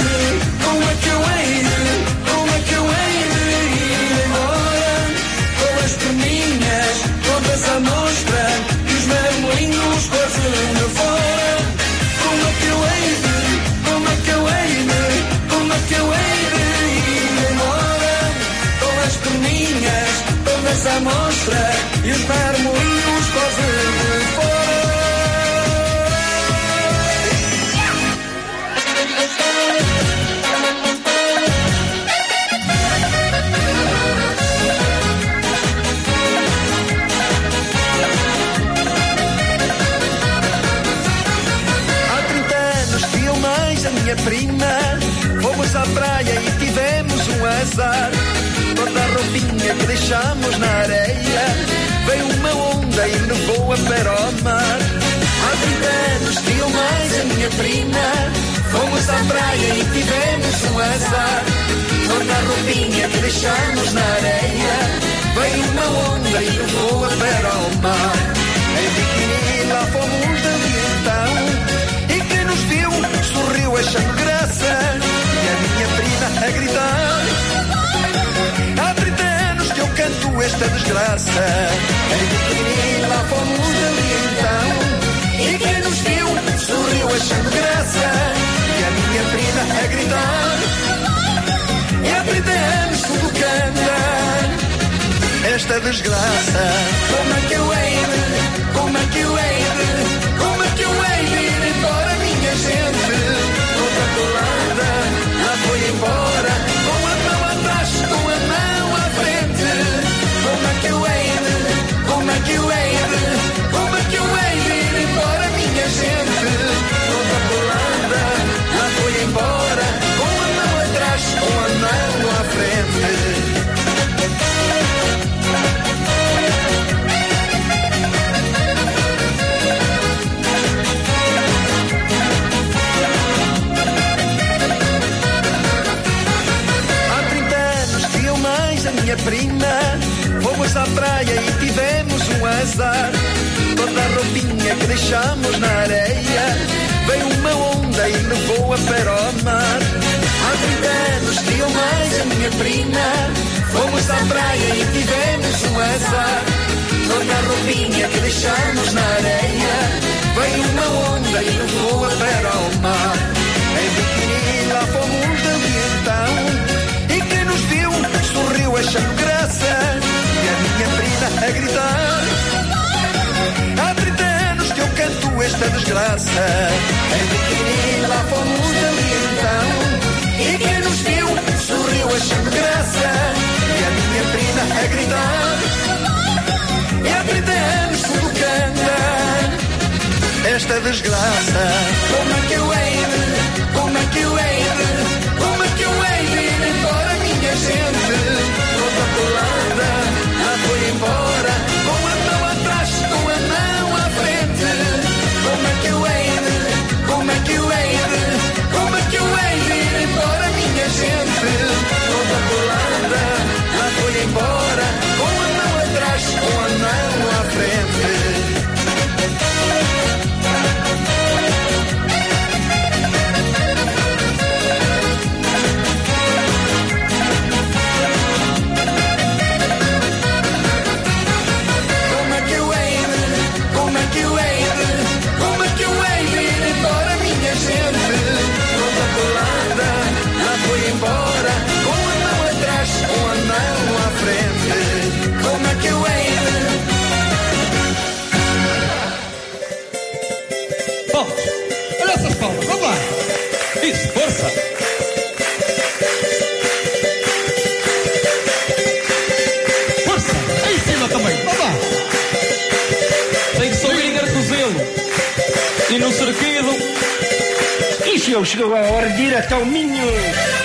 mostra os mermoinhos quase de fora. Há 30 anos que eu mais a minha prima Fomos à praia e tivemos um azar. Toda a roupinha que deixamos na areia onda e levou a para o mar. Há 30 anos que eu mais a minha prima. Fomos à praia e tivemos um azar. Toda a roupinha que deixamos na areia Veio uma onda e levou a para o mar. Em biquíni lá fomos dali então E quem nos viu sorriu achando graça. E a minha prima a gritar esta desgraça. Em pequenina lá fomos ali então. E quem nos viu sorriu achando graça. E a minha prima a gritar. E há 30 anos tudo canta. Esta desgraça. Como é que eu hei de? Como é que eu hei de? Como é que eu hei de ir embora, minha gente? outra colada lá foi embora. Mais a minha prima Fomos à praia e tivemos um azar. Toda a roupinha que deixamos na areia. Veio uma onda e levou a para mar Há 30 anos eu mais a minha prima. Fomos à praia e tivemos um azar. Toda a roupinha que deixamos na areia. Veio uma onda e levou a para mar Em biquíni lá fomos dali então sorriu achando graça E a minha prima a gritar. Há 30 anos que eu canto esta desgraça. Biquíni lá fomos dali então. E quem nos viu sorriu achando graça E a minha prima a gritar. E há 30 anos tudo canta esta desgraça. Como é que eu hei de, como é que eu hei de, gente? Toda colada, lá foi embora, chegou, chegou a hora de ir até o Minho,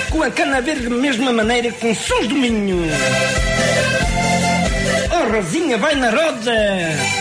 com a cana verde da mesma maneira com sons do Minho. Oh, Rosinha, vai na roda!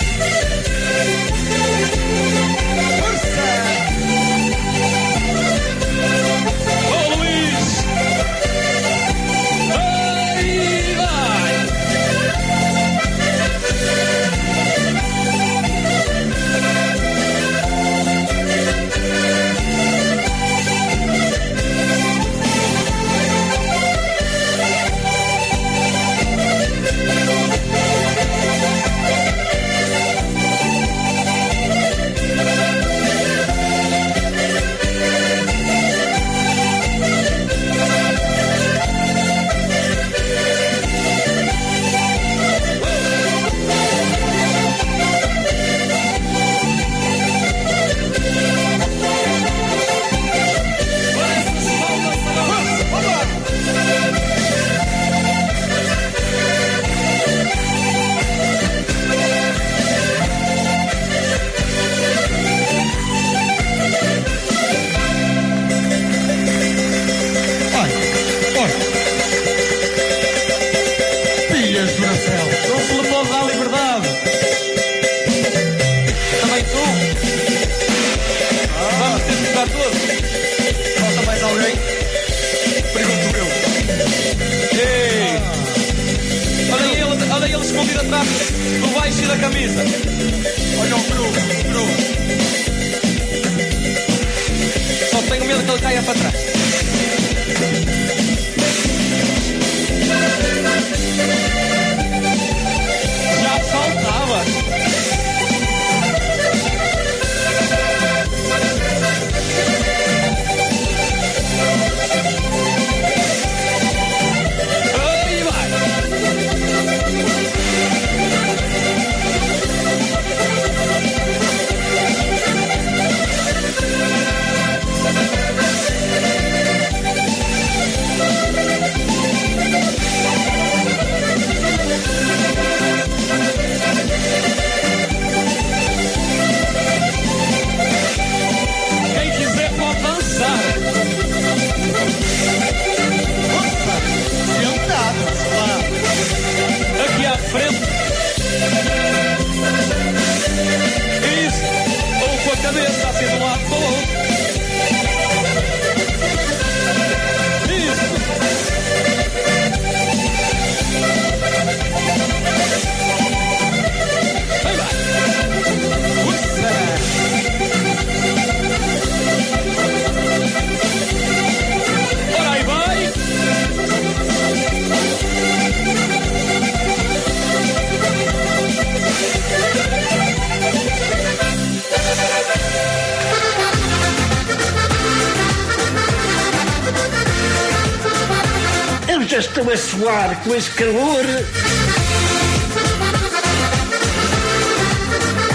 suar com esse calor.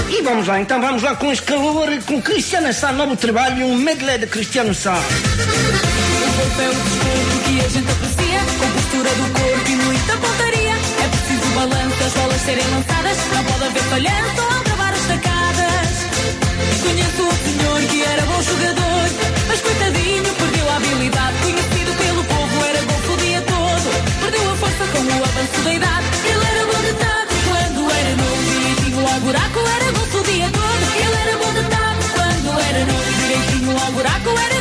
E vamos lá, então vamos lá com esse calor, com Cristiano Sá, novo trabalho, um medley de Cristiano Sá. O corpo é o desporto que a gente aprecia, com postura do corpo e muita pontaria. É preciso balanço, as bolas serem lançadas, não pode haver falhanço ao travar as tacadas. Conheço o senhor que era bom jogador, mas coitadinho perdeu a habilidade. Conheço com o avanço da idade. Ele era bom de tarde quando era novo, direitinho ao buraco, era bom o dia todo. Ele era bom de tarde quando era novo, direitinho ao buraco, era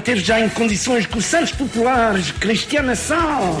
ter já em condições que os santos populares Cristiana são.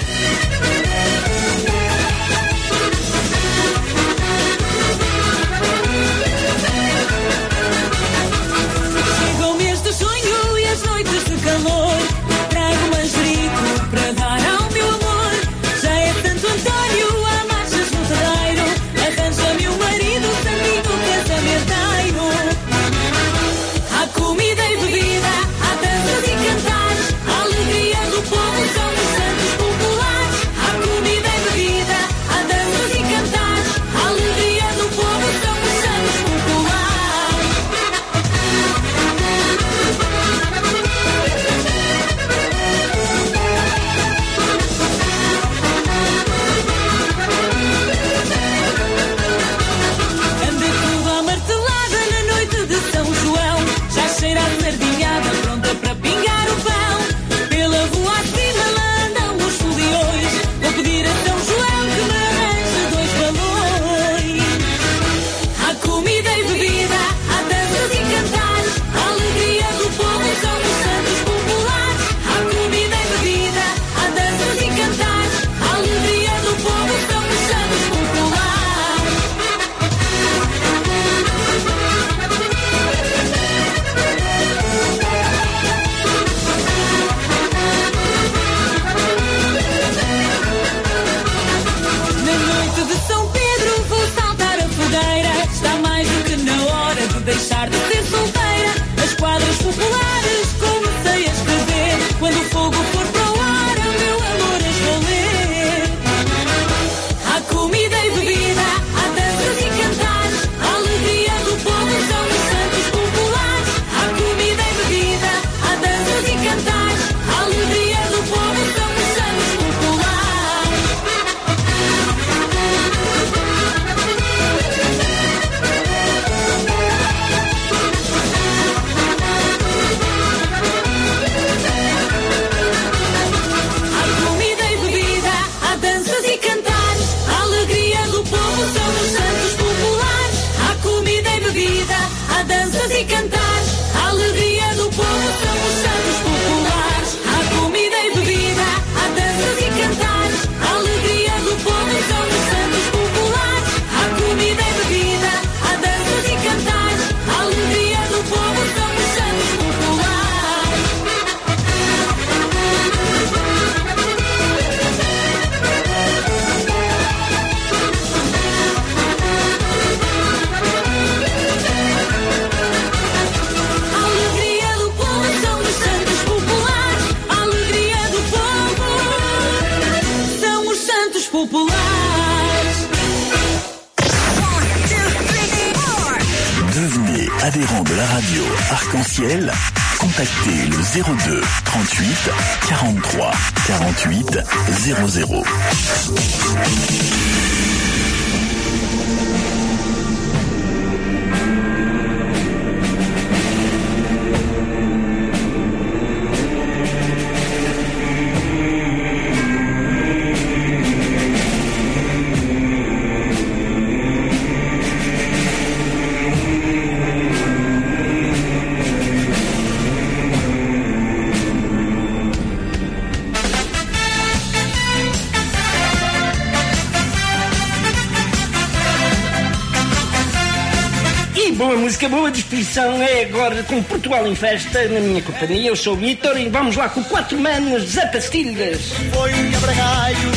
Disposição é agora com Portugal em Festa, na minha companhia. Eu sou o Vitor e vamos lá com quatro manos, Zé Pastilhas. Foi um abragaio,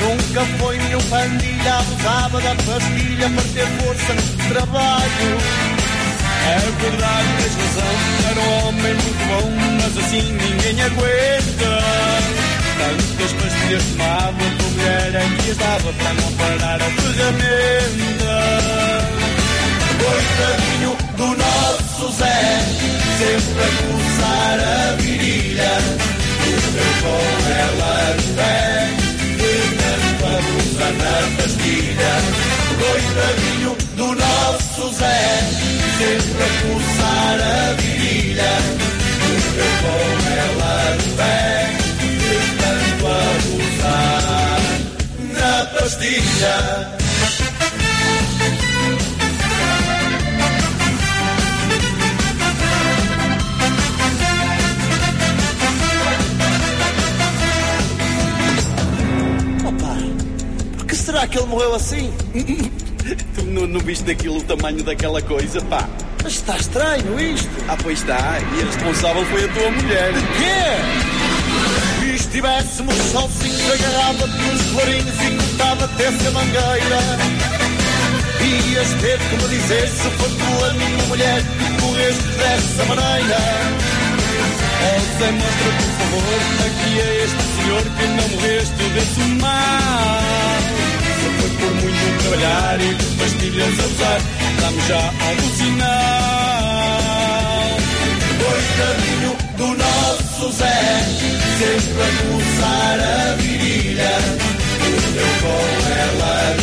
nunca foi nenhum pandilha, abusava da pastilha para ter força no trabalho. É verdade, tens razão, era um homem muito bom, mas assim ninguém aguenta. Tantas pastilhas tomava, tua mulher que as dava para não parar a ferramenta. Coitadinho do nosso Zé, sempre a coçar a virilha. Viveu com ela de pé, de tanto abusar na pastilha. Coitadinho do nosso Zé, sempre a coçar a virilha. Viveu com ela de pé, de tanto abusar na pastilha. Será que ele morreu assim? [laughs] Tu não, não viste daquilo o tamanho daquela coisa, pá? Mas está estranho isto. Ah, pois está, e a responsável foi a tua mulher. quê? Se estivéssemos sozinhos, agarrava pelos florinhos e cortava-te essa mangueira. Ias ter que me dizer se foi tu a minha mulher que morreste dessa maneira. Oh, mostra por favor aqui a este senhor que não morreste desse mal. Foi por muito trabalhar e pastilhas a usar, dá-me já algum sinal. Coitadinho do nosso Zé, sempre a coçar a virilha. Viveu com ela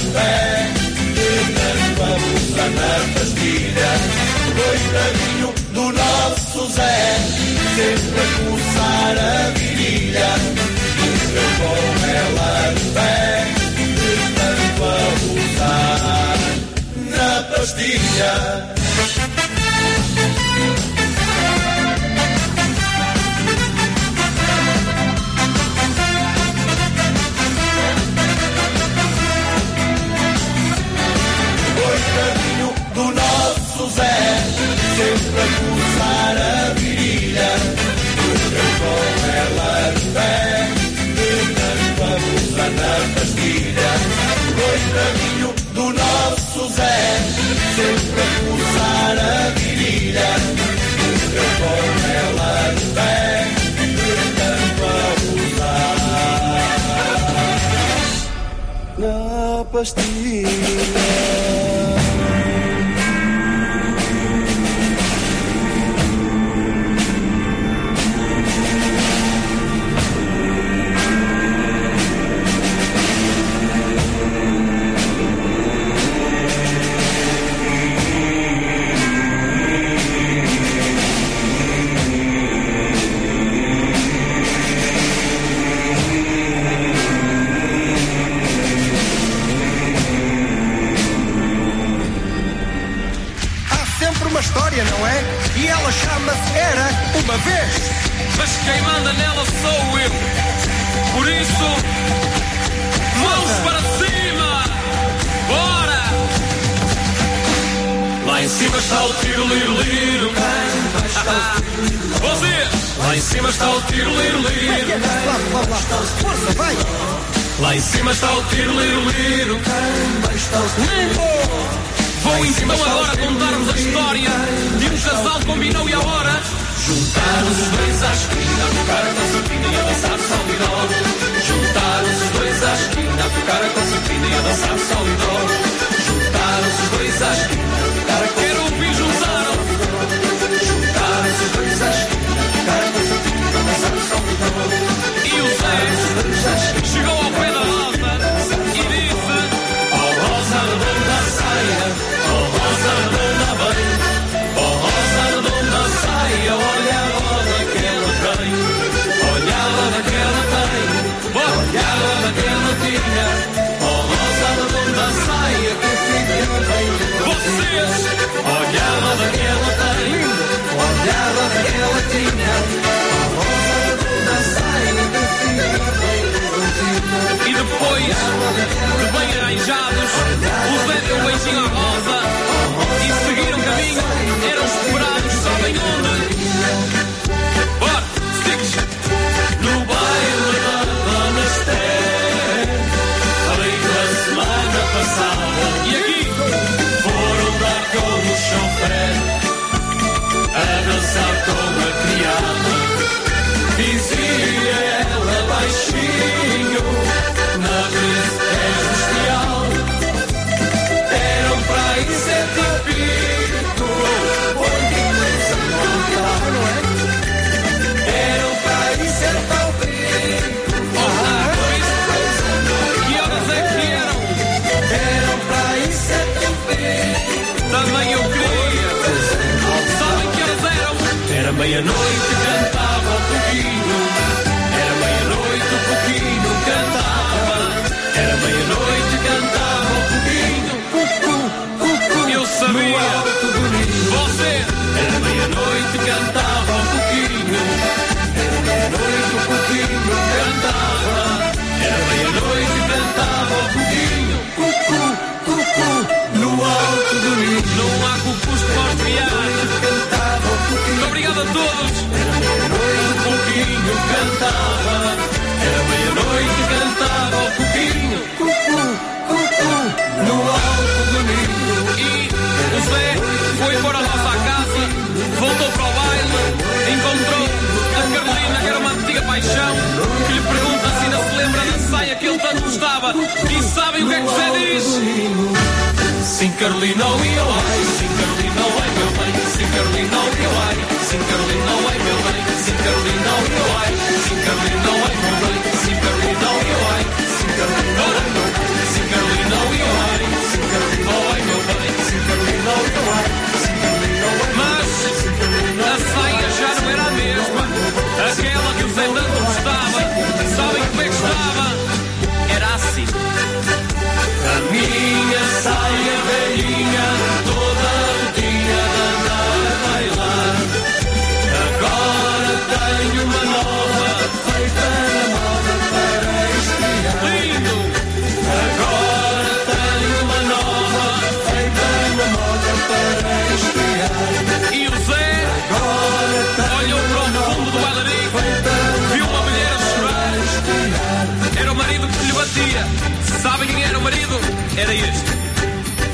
era este.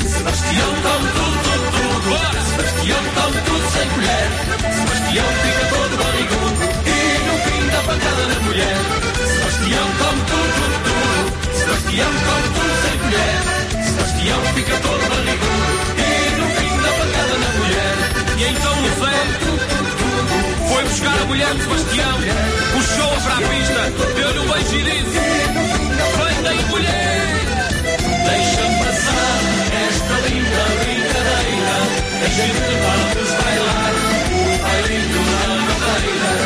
Sebastião come tudo, tudo, tudo. Ah, Sebastião come tudo sem colher. Sebastião fica todo barrigudo e no fim da pancada na mulher. Sebastião come tudo, tudo, tudo. Sebastião come tudo sem colher. Sebastião fica todo barrigudo e no fim da pancada na mulher. E então o Zé foi buscar a mulher de Sebastião, puxou-a para a pista, deu-lhe um beijo e disse: Vem daí, mulher!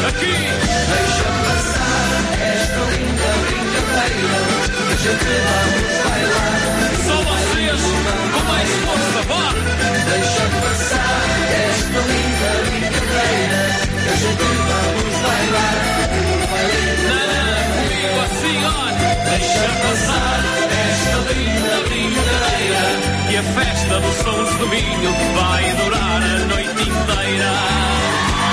Aqui! Deixa passar esta linda brincadeira. Deixa te dar. a festa dos sons do vinho vai durar a noite inteira.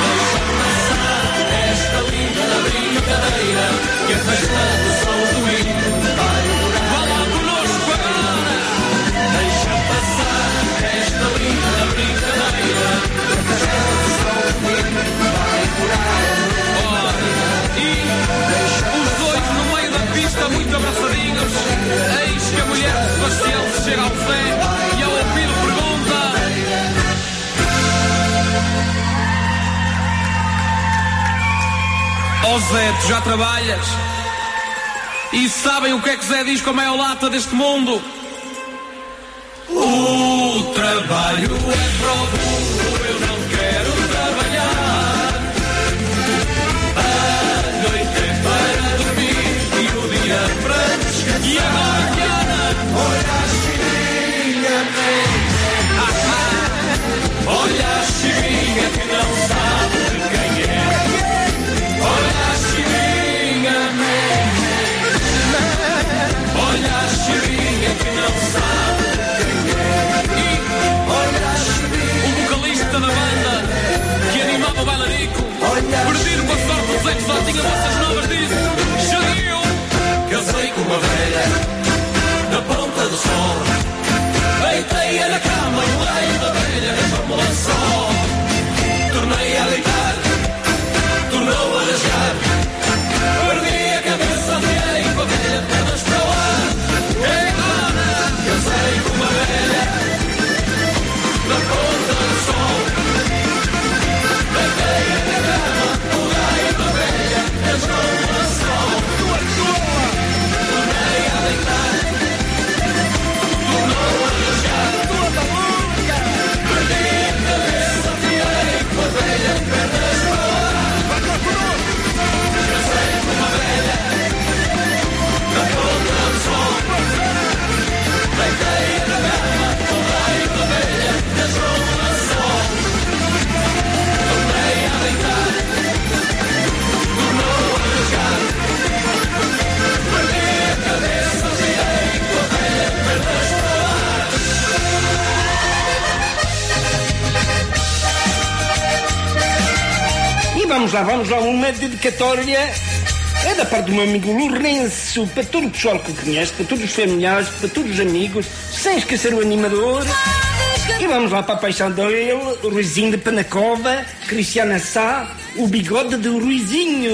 Deixa passar esta linda brincadeira que a festa dos sons do vinho vai durar. Vai lá conosco agora! Deixa passar esta linda brincadeira que a festa dos sons do vinho vai durar. Ora, e os dois no meio da pista muito abraçados mas se ele chega ao fé e é ao ouvido pergunta. Ó oh Zé, tu já trabalhas? E sabem o que é que Zé diz com a maior lata deste mundo? O trabalho é para o eu não que tinha moças novas disse. Já eu casei com uma velha na ponta do sol. Deitei-a na Vamos lá, vamos lá, uma dedicatória é da parte do meu amigo Lourenço, para todo o pessoal que conhece, para todos os familiares, para todos os amigos, sem esquecer o animador. E vamos lá para a paixão dele, o Ruizinho de Panacova, Cristiana Sá, o bigode do Ruizinho.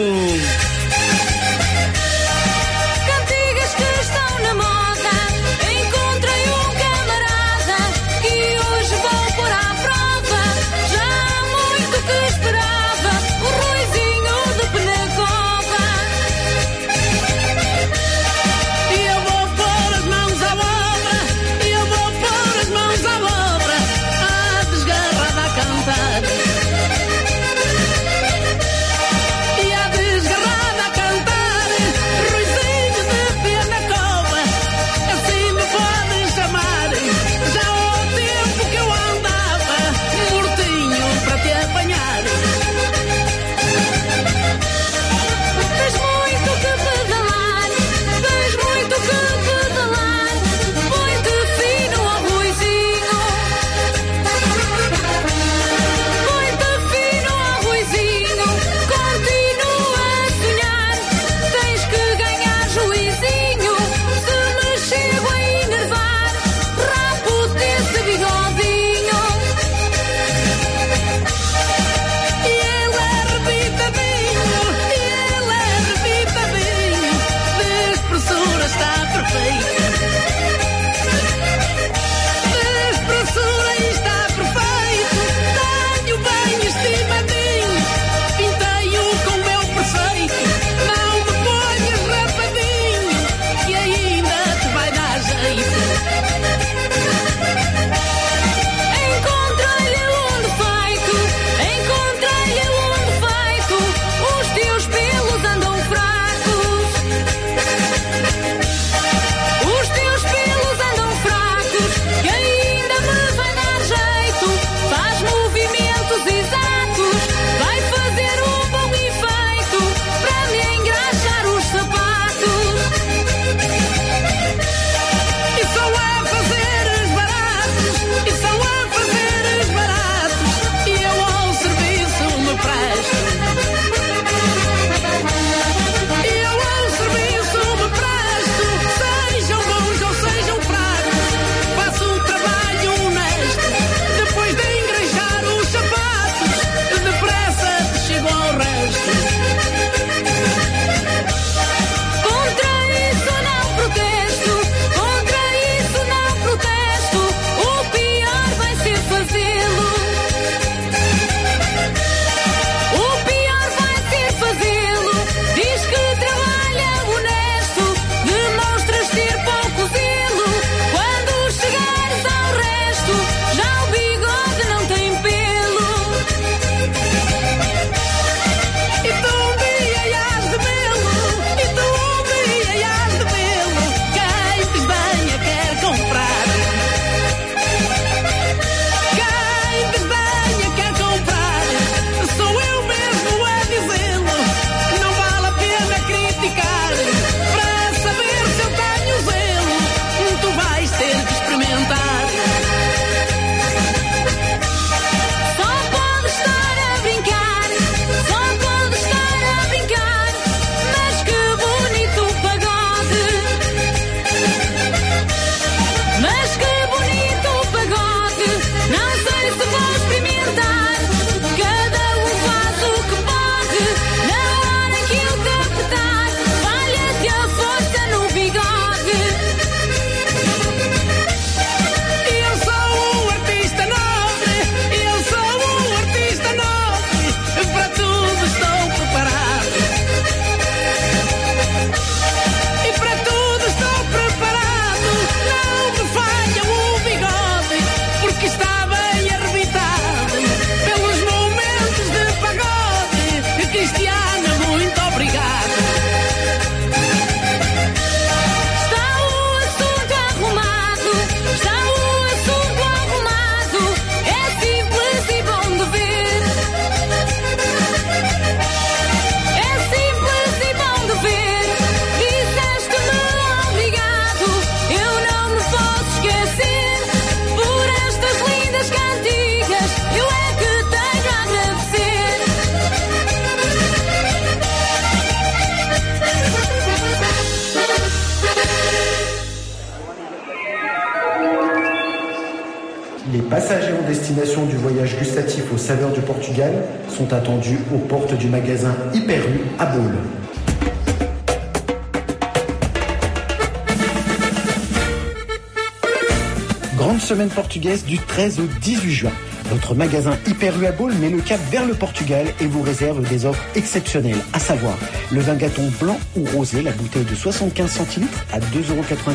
Magasin Hyper met le cap vers le Portugal et vous réserve des offres exceptionnelles, à savoir le vin gâton blanc ou rosé, la bouteille de 75 centilitres à 2,99€.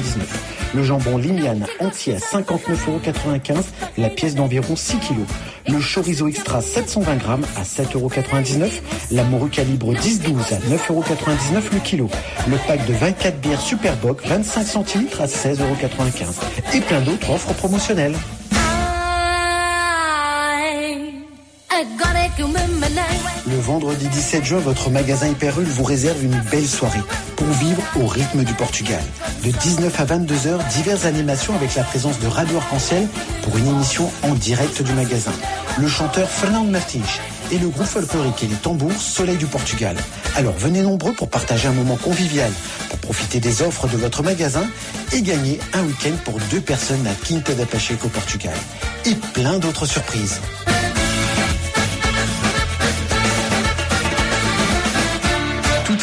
Le jambon Limiane entier à 59,95€, la pièce d'environ 6 kg. Le chorizo extra 720 grammes à 7,99€. La morue calibre 10-12 à 9,99€ le kilo. Le pack de 24 bières Superboc 25 centilitres à 16,95€. Et plein d'autres offres promotionnelles. Vendredi 17 juin, votre magasin Hyperul vous réserve une belle soirée pour vivre au rythme du Portugal. De 19 à 22 heures, diverses animations avec la présence de Radio Arc-en-Ciel pour une émission en direct du magasin. Le chanteur Fernando Martins et le groupe folklorique et les tambours Soleil du Portugal. Alors venez nombreux pour partager un moment convivial, pour profiter des offres de votre magasin et gagner un week-end pour deux personnes à Quinta da Pacheco, Portugal. Et plein d'autres surprises.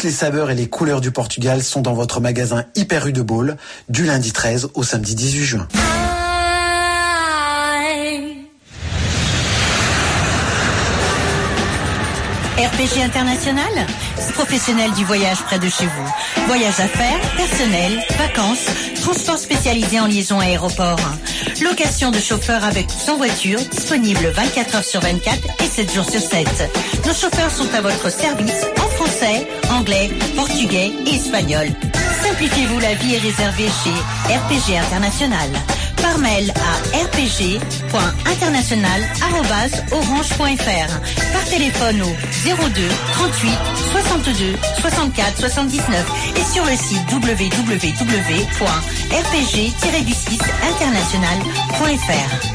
Les saveurs et les couleurs du Portugal sont dans votre magasin Hyper U de Baule du lundi 13 au samedi 18 juin. RPG International, professionnel du voyage près de chez vous. Voyage affaires, personnel, vacances, transport spécialisé en liaison aéroport. Location de chauffeurs avec ou sans voiture, disponible 24 heures sur 24 et 7 jours sur 7. Nos chauffeurs sont à votre service français, anglais, portugais et espagnol. Simplifiez-vous la vie et réservez chez RPG International. Par mail à rpg.international.orange.fr. Par téléphone au 02 38 62 64 79 et sur le site www.rpg-international.fr.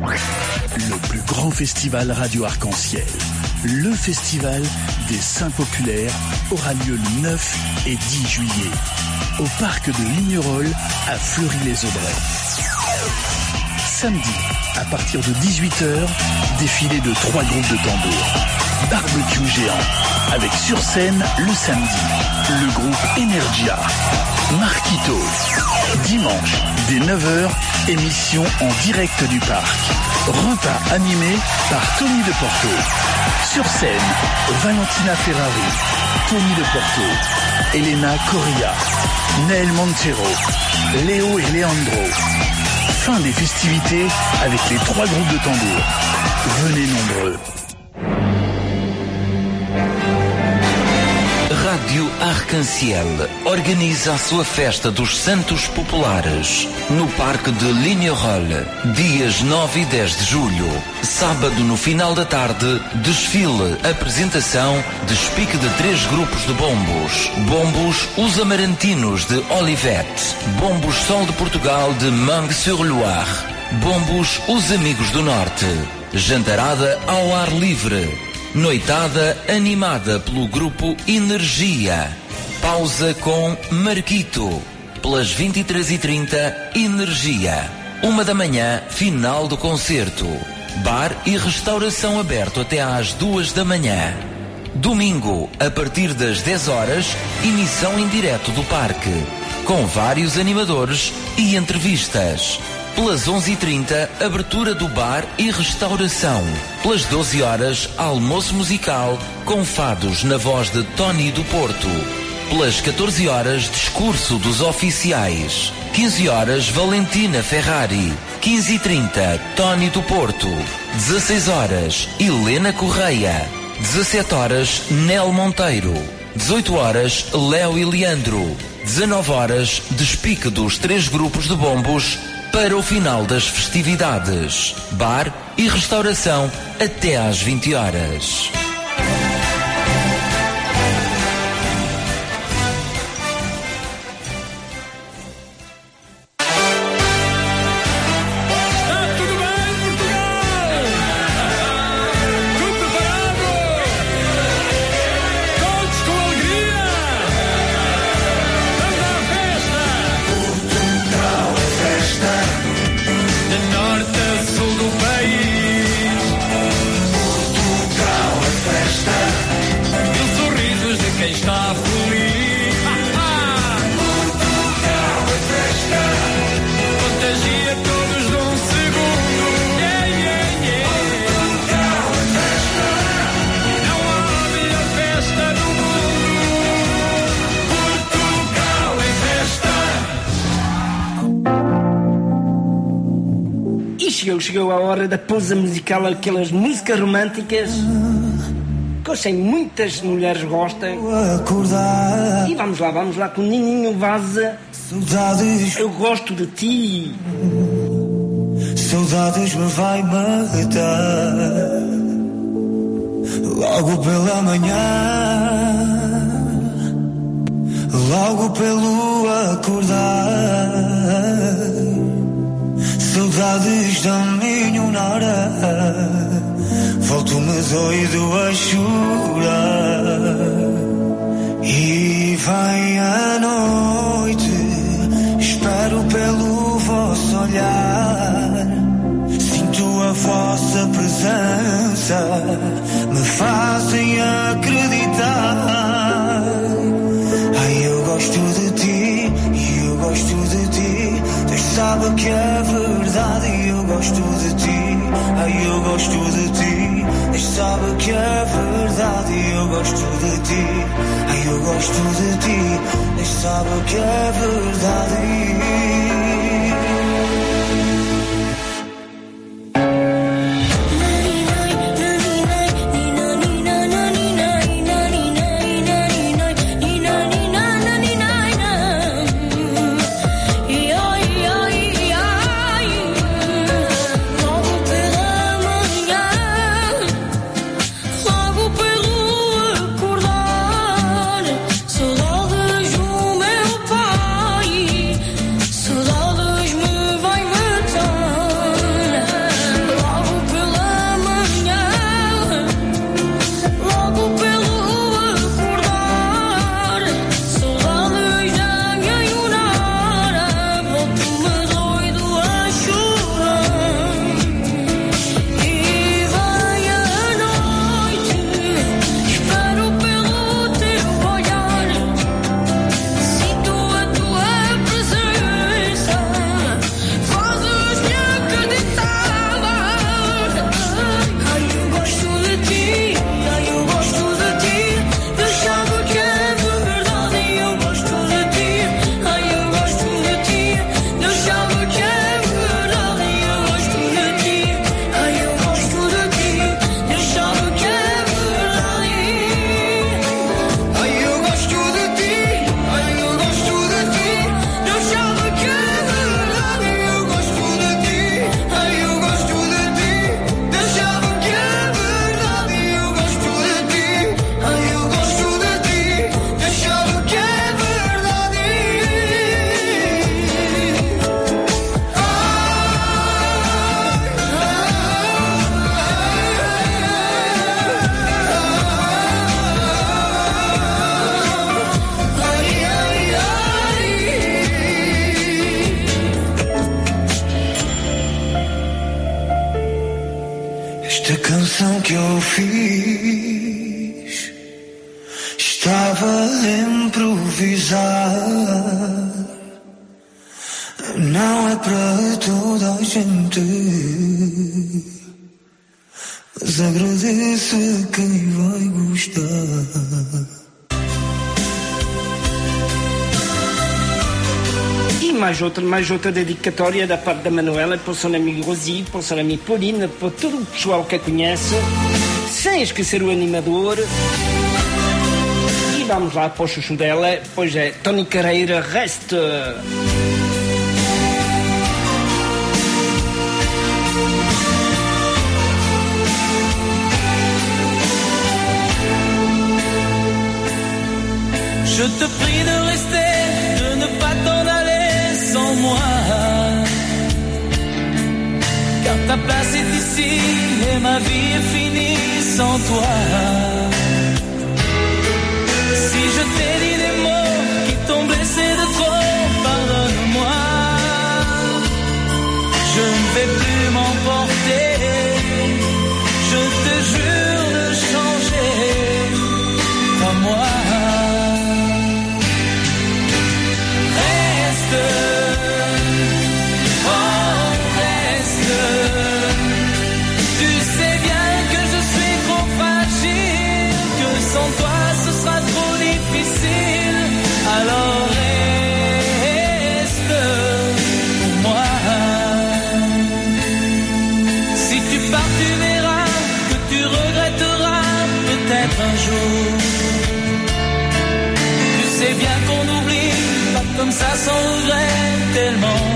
Le plus grand festival Radio Arc-en-Ciel, le festival des Saints Populaires, aura lieu le 9 et 10 juillet au parc de Lignerolles à Fleury-les-Aubrais. Samedi, à partir de 18h, défilé de trois groupes de tambours. Barbecue géant, avec sur scène le samedi, le groupe Energia. Marquito. Dimanche, dès 9h, émission en direct du parc. Repas animé par Tony de Porto. Sur scène, Valentina Ferrari, Tony de Porto, Elena Correa, Nel Montero, Léo et Leandro. Fin des festivités avec les trois groupes de tambours. Venez nombreux. Rádio Arcanciel organiza a sua festa dos Santos Populares no Parque de Lignerolles, dias 9 e 10 de julho. Sábado, no final da tarde, desfile, apresentação, despique de três grupos de bombos. Bombos Os Amarantinos de Olivette, Bombos Sol de Portugal de Mangue-sur-Loire, Bombos Os Amigos do Norte. Jantarada ao ar livre. Noitada animada pelo grupo Energia. Pausa com Marquito. Pelas 23h30, Energia. Uma da manhã, final do concerto. Bar e restauração aberto até às duas da manhã. Domingo, a partir das 10 horas, emissão em direto do parque. Com vários animadores e entrevistas. Pelas 11h30, abertura do bar e restauração. Pelas 12 horas, almoço musical com fados na voz de Tony do Porto. Pelas 14 horas, discurso dos oficiais. 15 horas, Valentina Ferrari. 15h30, Tony do Porto. 16 horas, Helena Correia. 17 horas, Nel Monteiro. 18 horas, Léo e Leandro. 19 horas, despique dos três grupos de bombos para o final das festividades. Bar e restauração até às 20 horas. Chegou, a hora da pausa musical, aquelas músicas românticas que hoje muitas mulheres gostam. E vamos lá, vamos lá com Nininho Vaza. Eu gosto de ti. Saudades me vai matar Logo pela manhã Logo pelo acordar Saudades da minha nara Volto-me doido a chorar E vem a noite Espero pelo vosso olhar Sinto a vossa presença Me fazem acreditar Ai, eu gosto de ti E eu gosto de ti sabe que é verdade eu gosto de ti Ai, eu gosto de ti Deus sabe que é verdade eu gosto de ti Ai, eu gosto de ti Deus sabe que é verdade mais outra dedicatória da parte da Manuela para o seu amigo Rosi, para o seu amigo Paulina, para todo o pessoal que a conhece, sem esquecer o animador. E vamos lá para o chuchu dela, pois é, Tony Carreira resta. Euh. Je te prie de Car ta place est ici et ma vie est finie sans toi. Si je t'ai s'enlève tellement.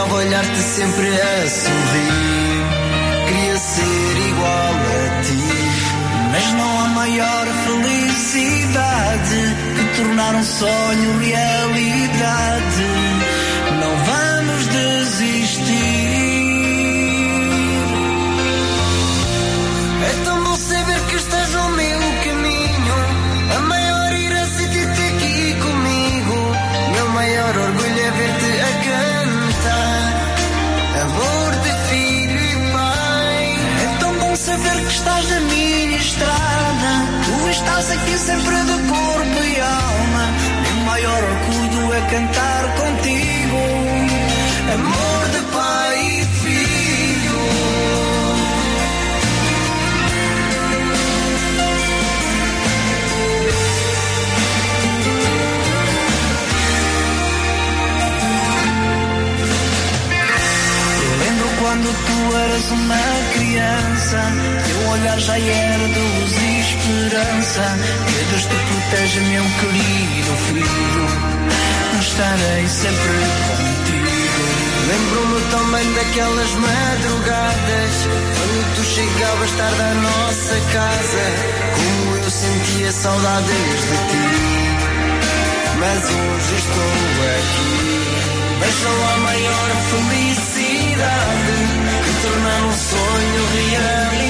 ao olhar-te sempre a sorrir. Queria ser igual a ti. Mas não há maior felicidade que tornar um sonho realidade. cantar contigo, amor de pai e filho. Eu lembro quando tu eras uma criança, teu olhar já era de luz e esperança. Deus te protege, meu querido filho. Estarei sempre contigo. Lembro-me também daquelas madrugadas Quando tu chegavas tarde à nossa casa Como eu sentia saudades de ti. Mas hoje estou aqui. Veja lá a maior felicidade Que tornar um sonho realidade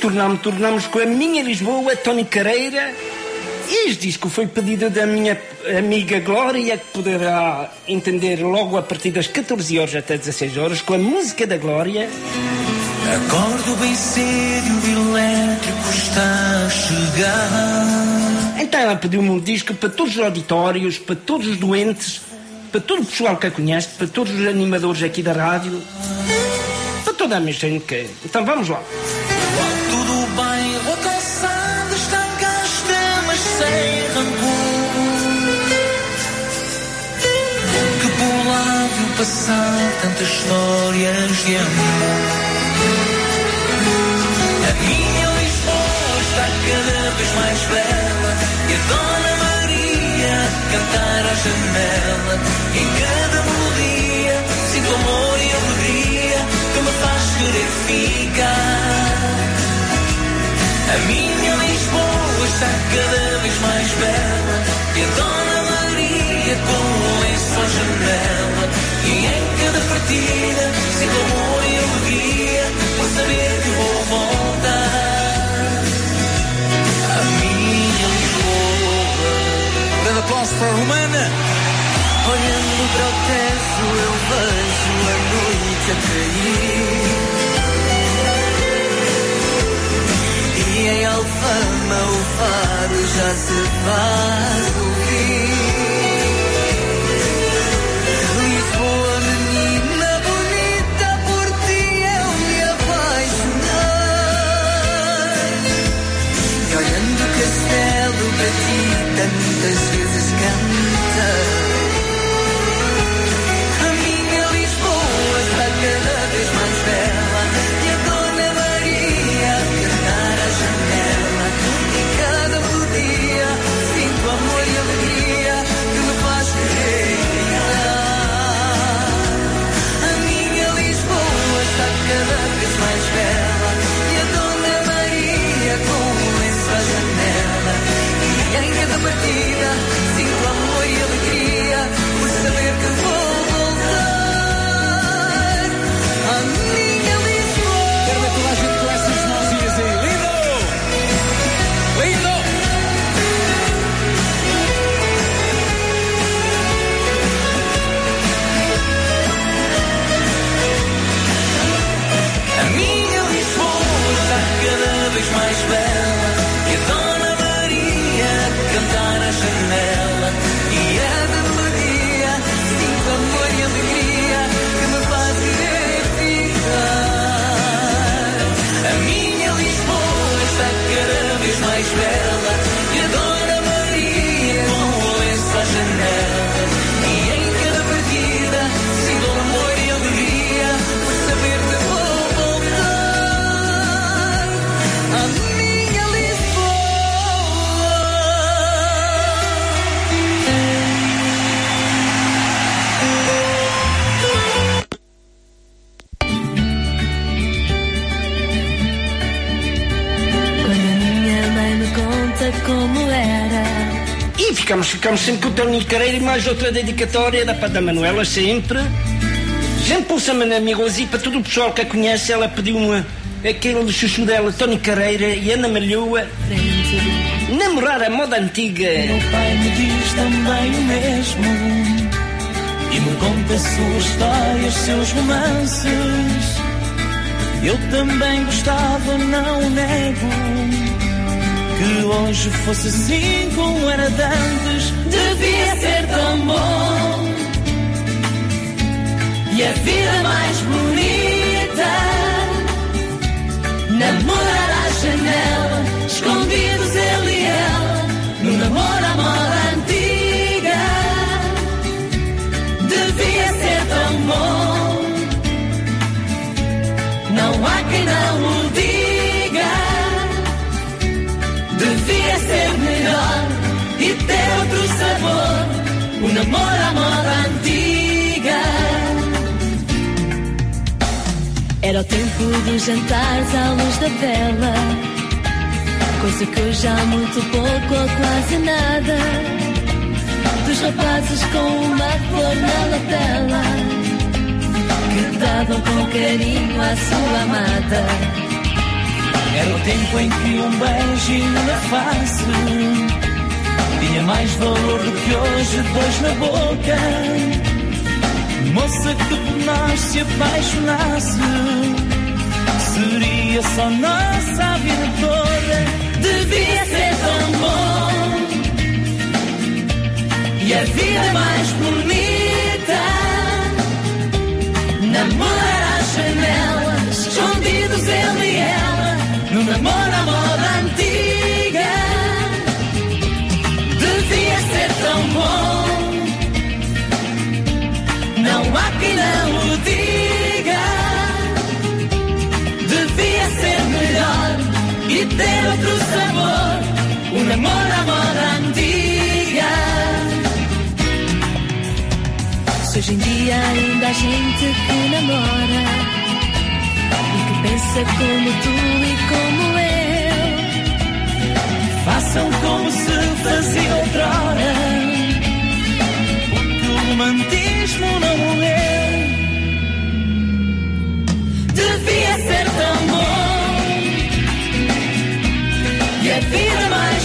E tornámos, tornamos com a minha Lisboa, Tony Careira. Este disco foi pedido da minha amiga Glória, que poderá entender logo a partir das 14 horas até 16 horas, com a música da Glória. Acordo bem cedo o elétrico está a chegar. Então ela pediu-me um disco para todos os auditórios, para todos os doentes, para todo o pessoal que a conhece, para todos os animadores aqui da rádio, para toda a minha gente que. Então vamos lá. Passar tantas histórias de amor. A minha Lisboa está cada vez mais bela e a Dona Maria cantar à janela. Em cada melodia sinto amor e alegria que me faz querer ficar. A minha Lisboa está cada vez mais bela E a Dona Maria com o lenço à janela E em cada partida sinto amor e alegria Por saber que vou voltar A minha Lisboa Grande aplauso para a Romana. Olhando para o teto eu vejo a noite a cair E em Alfama o fado já se faz ouvir castelo para ti tantas vezes cantei yeah. Ficamos sempre com o Tony Careira e mais outra dedicatória da da Manuela, sempre. Sempre pulsa-me na minha e para todo o pessoal que a conhece, ela pediu-me aquele chuchu dela, Tony Careira e Ana Malhoa. Namorar a moda antiga. Meu pai me diz também o mesmo E me conta suas histórias, seus romances Eu também gostava, não nego Que hoje fosse assim como era de antes Devia ser tão bom. E a vida mais bonita Namorar à janela Escondidos ele e ela No namoro à moda antiga Devia ser tão bom. Não há quem não Ter outro sabor O namoro à moda antiga. Era o tempo dos jantares à luz da vela Coisa que hoje há muito pouco ou quase nada. Dos rapazes com uma flor na lapela Que davam com carinho à sua amada. Era o tempo em que um beijinho na face Tinha mais valor do que hoje dois na boca Moça que por nós se apaixonasse Seria só nossa a vida toda Devia ser tão bom. E a vida mais bonita Namorar à janela Escondidos ele e ela No namoro à moda diga Devia ser melhor E ter outro sabor. O namoro à moda antiga Se hoje em dia ainda há gente que namora E que pensa como tu e como eu Façam como se fazia outrora. O romantismo não morreu Devia ser tão bom E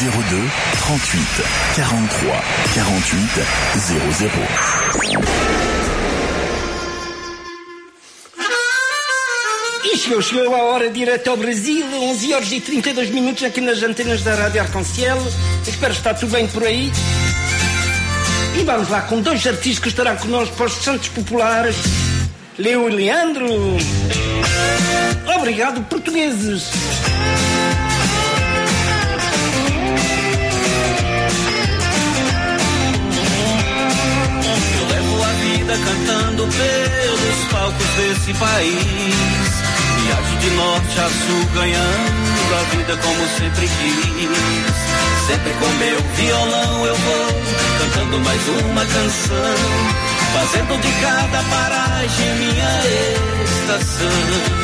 02 38 43 48 00. E chegou, chegou a hora direto ao Brasil, 11 horas e 32 minutos aqui nas antenas da Rádio Arconciel. Espero está tudo bem por aí. E vamos lá com dois artistas que estarão connosco para os Santos Populares, Leo e Leandro. Obrigado, portugueses. Rodando pelos palcos desse país. Viajo de norte a sul, ganhando a vida como sempre quis. Sempre com meu violão eu vou, cantando mais uma canção. Fazendo de cada paragem minha estação.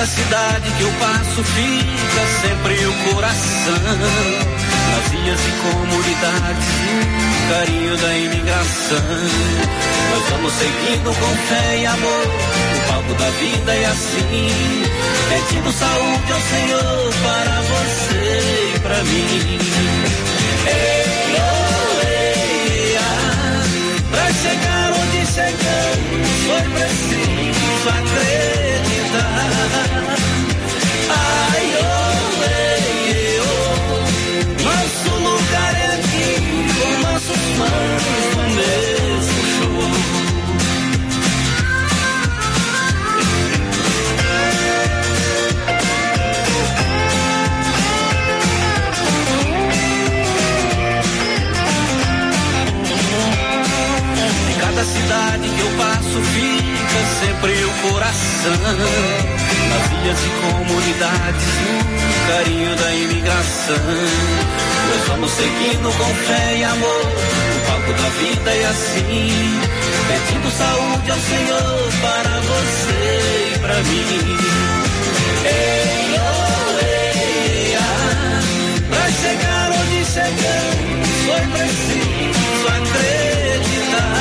Cada cidade que eu passo fica sempre o coração. Nas vias e comunidades, no carinho da imigração. Nós vamos seguindo com fé e amor, o palco da vida é assim. Pedindo saúde ao Senhor para você e para mim. Ei, oh, ei, ah, pra chegar onde chegamos foi preciso acreditar. Cidade que eu passo fica sempre o coração. Nas e comunidades, no carinho da imigração. Nós vamos seguindo com fé e amor. O palco da vida é assim. Pedindo saúde ao Senhor para você e para mim. Ei, oh, ei, ah, pra chegar onde chegamos foi preciso acreditar.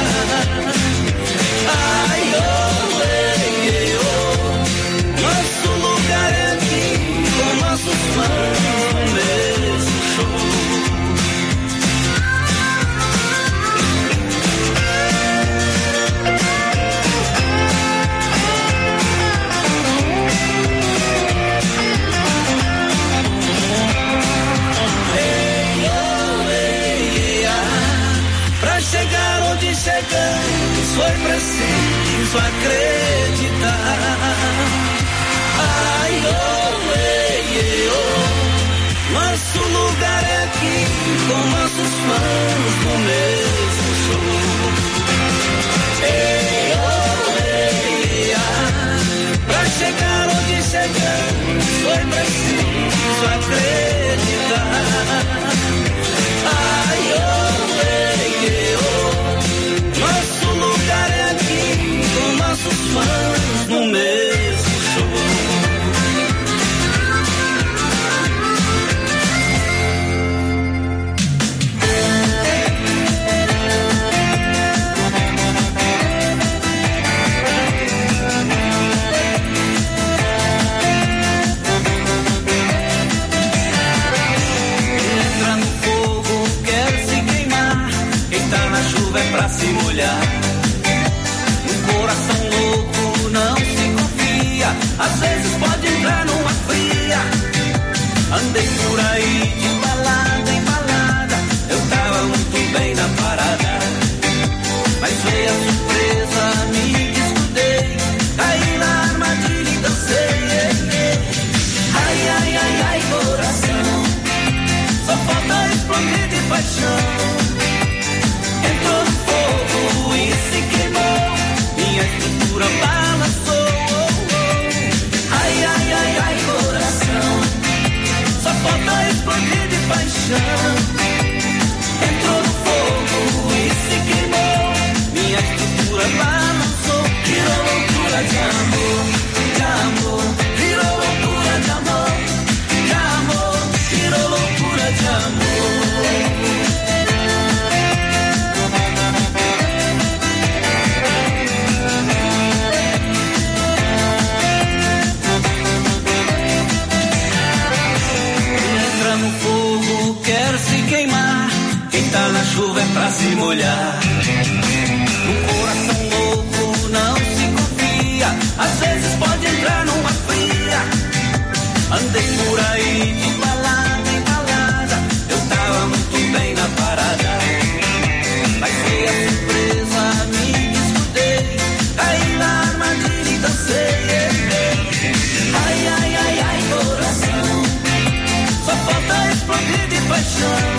Preciso acreditar. Ai, oh, ei, ei, oh, nosso lugar é aqui com nossos fãs no mesmo show. Ei, oh, ei, ah, pra chegar onde chegamos foi preciso pra se molhar. Um coração louco não se confia, às vezes pode entrar numa fria. Andei por aí de balada em balada, eu tava muito bem na parada. Mas foi a surpresa, me escutei. caí na armadilha e dancei. Ai, ai, ai, ai, coração, só falta explodir de paixão.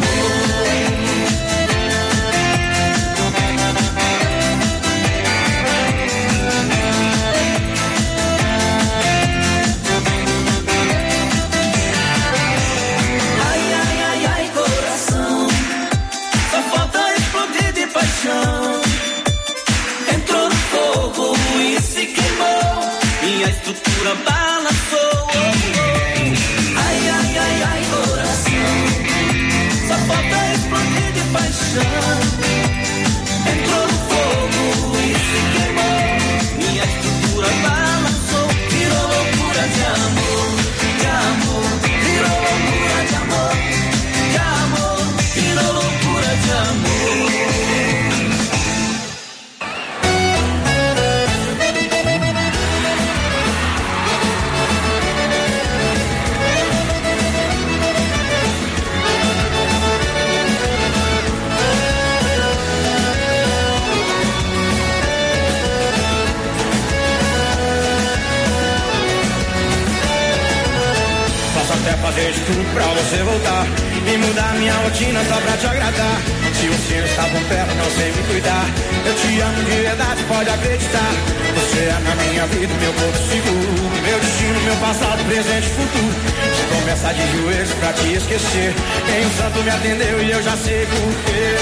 esquecer Quem o santo me atendeu e eu já sei porquê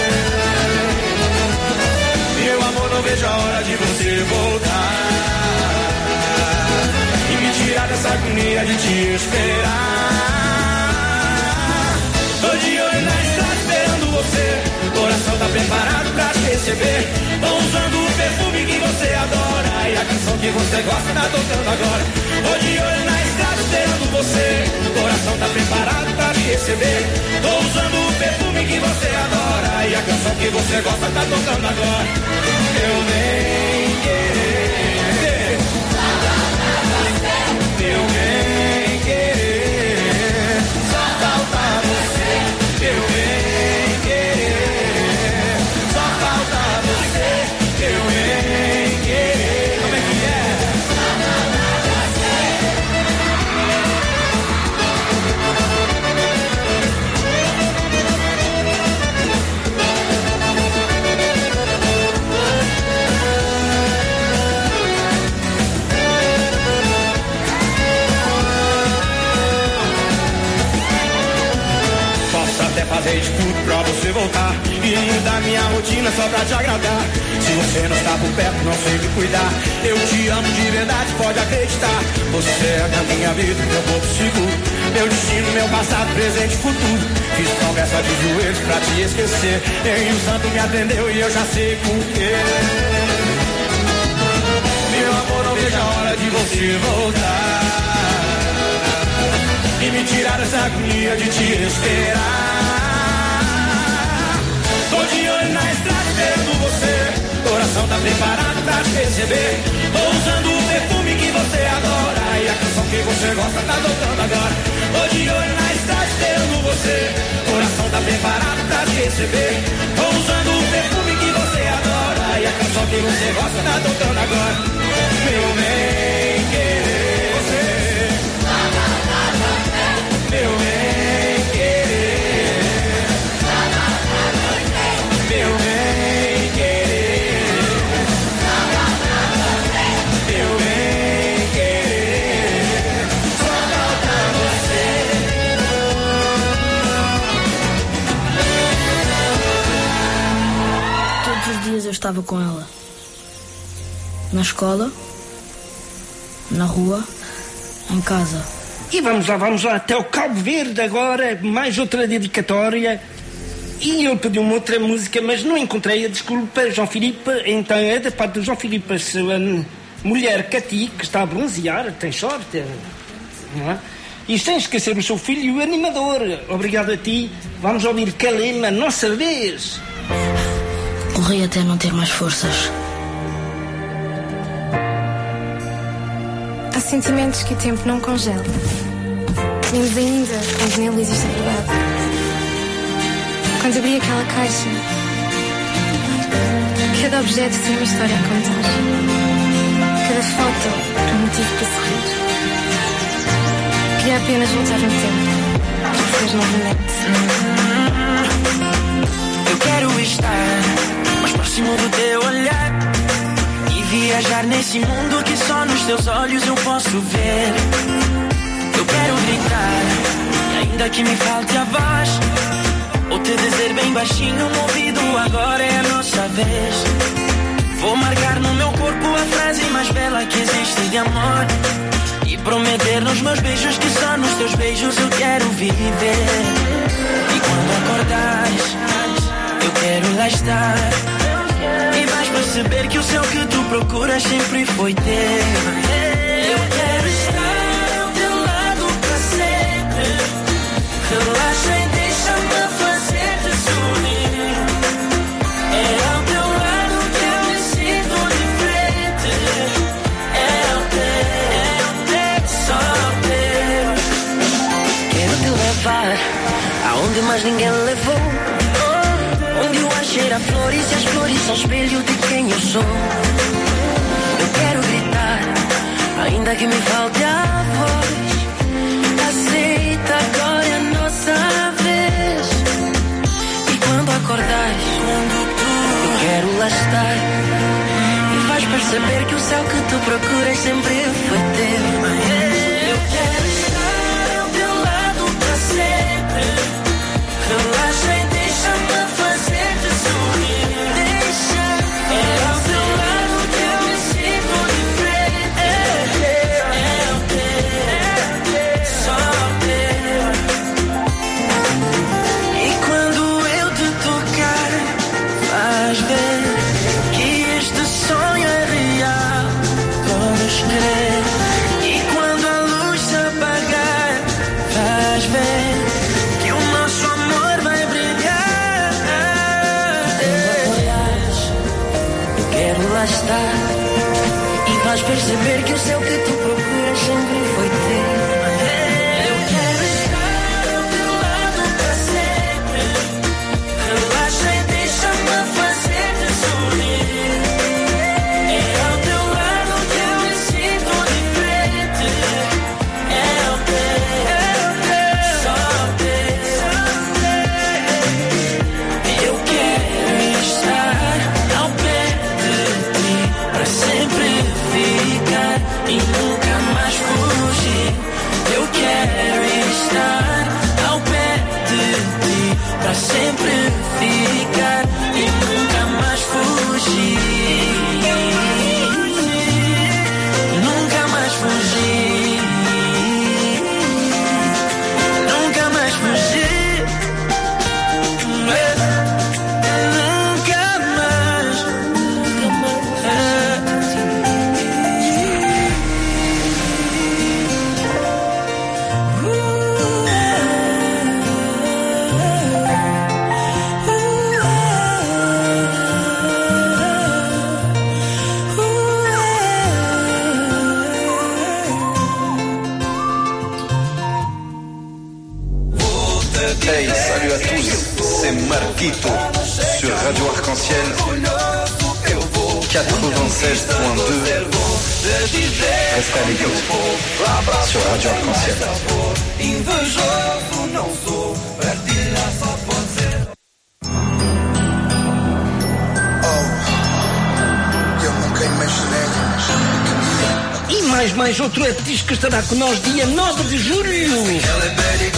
Meu amor, não vejo a hora de você voltar e me tirar dessa agonia de te esperar. Tô de olho na estrada esperando você. Coração tá preparado pra te receber. Tô usando o perfume que você adora. E a canção que você gosta tá tocando agora. Tô de olho na estrada esperando você. Coração tá preparado pra te receber. Tô usando o perfume que você adora. E a canção que você gosta tá tocando agora. Eu nem querer. Meu bem querer, só falta você. Meu você voltar. E mudar minha rotina só pra te agradar. Se você não está por perto, não sei me cuidar. Eu te amo de verdade, pode acreditar. Você é na minha vida, meu porto seguro. Meu destino, meu passado, presente e futuro. Fiz promessa de joelhos pra te esquecer. E o santo me atendeu e eu já sei porquê Meu amor, não vejo a hora de você voltar. E me tirar dessa agonia de te esperar. Olho na estrada esperando você. Coração tá preparado pra te receber. Tô usando o perfume que você adora. E a canção que você gosta tá tocando agora. Tô de olho na estrada esperando você. Coração tá preparado pra te receber. Tô usando o perfume que você adora. E a canção que você gosta tá tocando agora. Meu bem querer estava com ela. Na escola, na rua, em casa. E vamos lá, vamos lá, até o Cabo Verde agora, mais outra dedicatória. E eu pedi uma outra música, mas não encontrei a desculpa, João Filipe. Então é da parte do João Filipe, a sua mulher Cati, que está a bronzear, tem sorte. Não é? E sem esquecer o seu filho o animador. Obrigado a ti. Vamos ouvir Kalema, nossa vez. Morri até não ter mais forças. Há sentimentos que o tempo não congela. Menos ainda quando nele existe a verdade. Quando abri aquela caixa, cada objeto tem uma história a contar. Cada foto um motivo para sorrir. Queria apenas voltar no tempo para ser novamente. Eu quero estar próximo do teu olhar e viajar nesse mundo que só nos teus olhos eu posso ver. Eu quero gritar, ainda que me falte a voz, ou te dizer bem baixinho no ouvido: agora é a nossa vez. Vou marcar no meu corpo a frase mais bela que existe de amor. E prometer nos meus beijos que só nos teus beijos eu quero viver. E quando acordares, eu quero lá estar. E vais perceber que o céu que tu procuras sempre foi ter. Eu quero estar ao teu lado para sempre. Relaxa e deixa-me fazer-te sorrir. É ao teu lado que eu me sinto diferente. É ao teu, é ao teu, só teu. Quero te levar aonde mais ninguém levou. Cheira flores e as flores são espelho de quem eu sou. Eu quero gritar, ainda que me falte a voz. Aceita, agora a nossa vez. E quando acordares, quando tu, eu quero lá estar. E vais perceber que o céu que tu procuras sempre foi teu. Radio Arc-en-Ciel 96.2. Restez à l'écoute sur Radio Arc-en-Ciel. Mais, mais outro artista que estará com nós dia 9 de julho.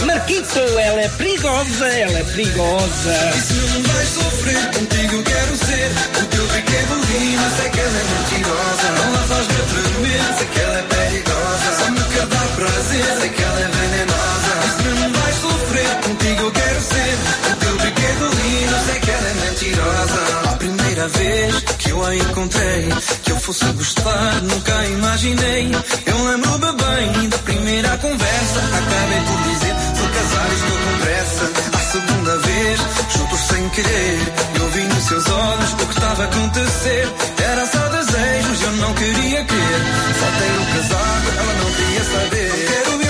Marquito, ela é perigosa, ela é perigosa. E se não vais sofrer, contigo quero ser. O teu brinquedo lindo, sei que ela é mentirosa. Não a faz me tremer, sei que ela é perigosa. Só me quer dar prazer, sei que ela é venenosa. E se não vais sofrer, contigo quero ser. O teu brinquedo lindo, sei que ela é mentirosa. A primeira vez que eu a encontrei, fosse gostar, nunca imaginei. Eu lembro-me bem da primeira conversa. Acabei por dizer: vou casar, estou com pressa. A segunda vez, juntos sem querer. Eu vi nos seus olhos o que estava a acontecer. Era só desejos, eu não queria crer. Só tenho casado, ela não queria saber. Quero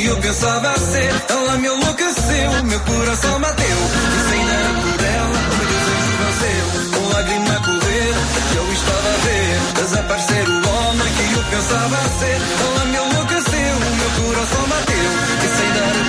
que eu pensava ser. Ela me enlouqueceu, meu coração bateu. E sem era por ela, o meu desejo venceu. Com lágrima a correr, eu estava a ver desaparecer o homem que eu pensava ser. Ela me enlouqueceu, meu coração bateu. E sem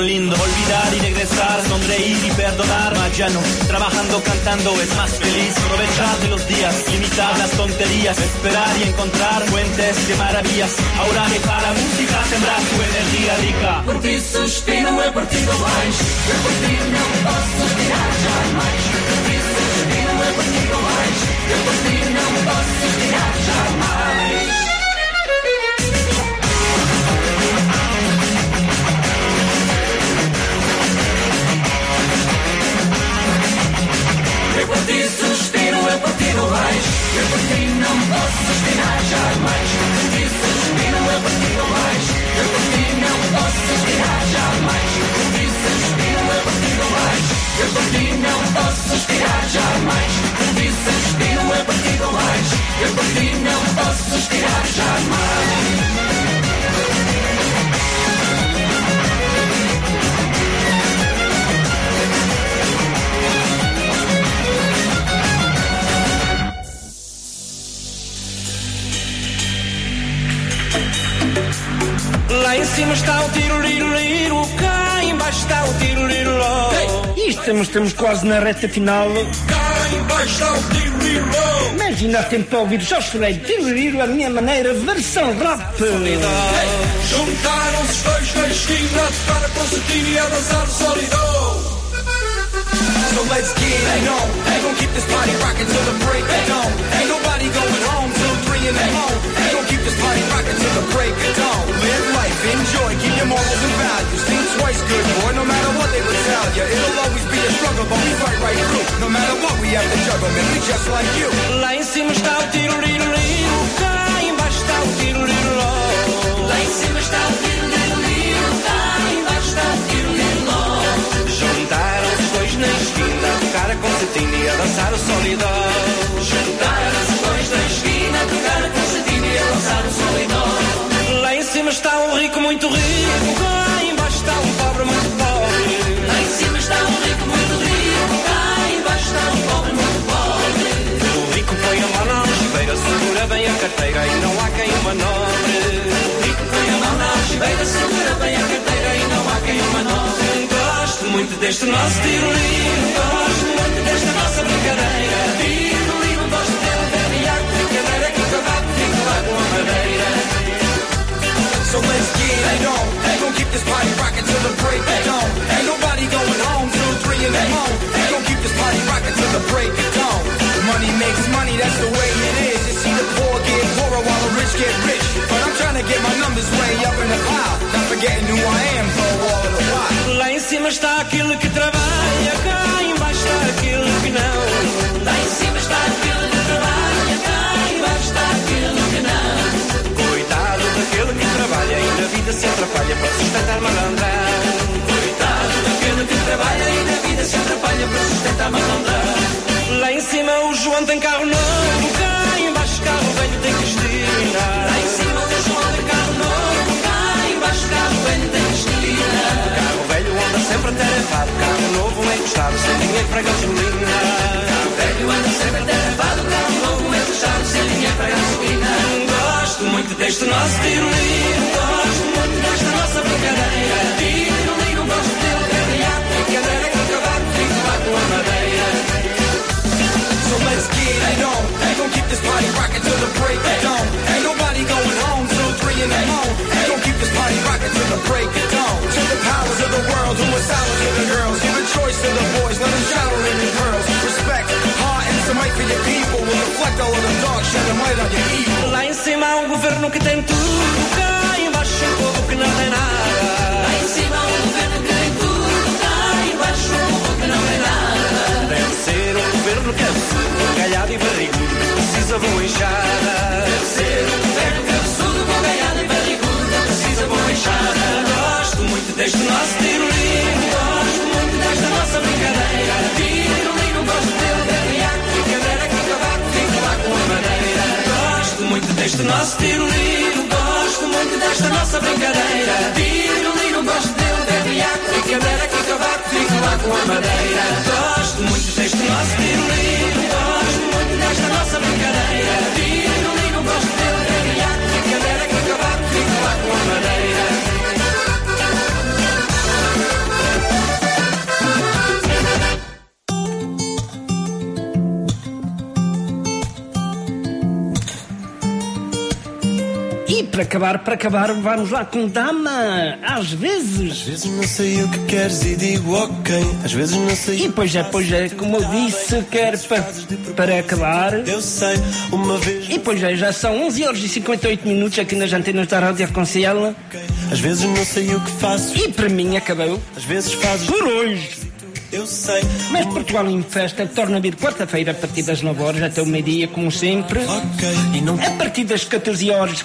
lindo. Na reta final. Cá embaixo ainda há tempo para ouvir Jorge Freire, Tiririru, a minha maneira, versão rap. Juntaram-se os dois na esquina a tocar a e a dançar o solidão. So let's get it on. They gon' keep this party rocking till the break of dawn. Ain't nobody going home till three in the morning. Keep this party rocking till the break of dawn. Live life, enjoy, keep your morals and values. Think twice, good boy, no matter what they would tell you. It'll always be a struggle, but we fight right through. No matter what we have to juggle, man, we just like you. Lá em cima está o tiro, liro, liro. Cá embaixo está o tiro, liro, ló. Lá em cima está o tiro, liro, liro. Cá embaixo está o tiro, liro, ló. Juntaram-se os dois na esquina a tocar a concertina e a dançar o solidão. Juntaram-se os dois na esquina a tocar a concertina e a dançar o solidão. Lá em cima está um rico muito rico, cá embaixo está um pobre muito pobre. Lá em cima está um rico muito rico, cá embaixo está um pobre muito pobre. O rico põe a mão na algibeira, segura bem a carteira e não há quem o manobre. O rico põe a mão na algibeira, segura bem a carteira e não há quem o manobre. Gosto muito deste nosso tiro-liro, gosto muito desta nossa brincadeira. Tiro-liro, gosto dele, vermelhar, brincadeira que o cavaco So let's get on. Keep this party till the break of dawn. Ain't nobody going three in the keep this party till the break of dawn. Money makes money, that's the way it is. You see the poor get poorer while the rich get rich. But I'm trying to get my numbers way up in the. Not forgetting who I am for all of the while. Lá em cima está aquele que trabalha, sustentar malandrão. Lá em cima o João tem carro novo, cá embaixo carro velho tem Cristina. Lá em cima o João tem carro novo, cá embaixo carro velho tem Cristina. Carro velho anda sempre atarefado, carro novo encostado, sem dinheiro para gasolina. Carro velho anda sempre atarefado, carro novo encostado, sem dinheiro para gasolina. Gosto muito deste nosso tiro-liro, gosto muito desta nossa brincadeira. So let's get it on. They gon' keep this party rocking till the break of dawn. Ain't nobody going home till three in the morning. They gon' keep this party rocking till the break of dawn. To the powers of the world who are silent to the girls. Give a choice to the boys, let them shout in their pearls. Respect, heart, and some might for your people. Will reflect all of the dark, shedding light on your evil. Lá em cima um governo que tem tudo, cá embaixo um povo que não tem nada. Lá em cima um governo que tem tudo, cá embaixo um povo que não tem nada. Deve ser um governo que é galhado e barrigudo, que precisa boa enxada. Deve ser um governo que é bom galhado e barrigudo, que precisa boa enxada. Gosto muito deste nosso tiro-liro, gosto muito desta nossa brincadeira. Tiro-liro, gosto dele, vermelhar, brincadeira que o cavaco fica lá com a madeira. Gosto muito deste nosso tiro-liro, gosto muito desta nossa brincadeira. Tiro-liro, gosto dele, vermelhar, brincadeira que cavaco fica lá com a madeira. Gosto muito deste nosso tiro-liro, gosto muito desta nossa brincadeira. Para acabar, para acabar, vamos lá com dama. Às vezes. Às vezes não sei o que queres e digo ok. Às vezes não sei. E pois é, pois é, como eu disse, quer para, para acabar. Eu sei, uma vez. E pois é, já são 11 horas e 58 minutos aqui nas antenas da Rádio Arconcel. Às vezes não sei o que faço. E para mim acabou. Às vezes fazes. Por hoje. Eu sei. Mas Portugal em Festa torna a vir quarta-feira a partir das 9 horas até o meio-dia, como sempre. Ok. E não. A partir das 14 horas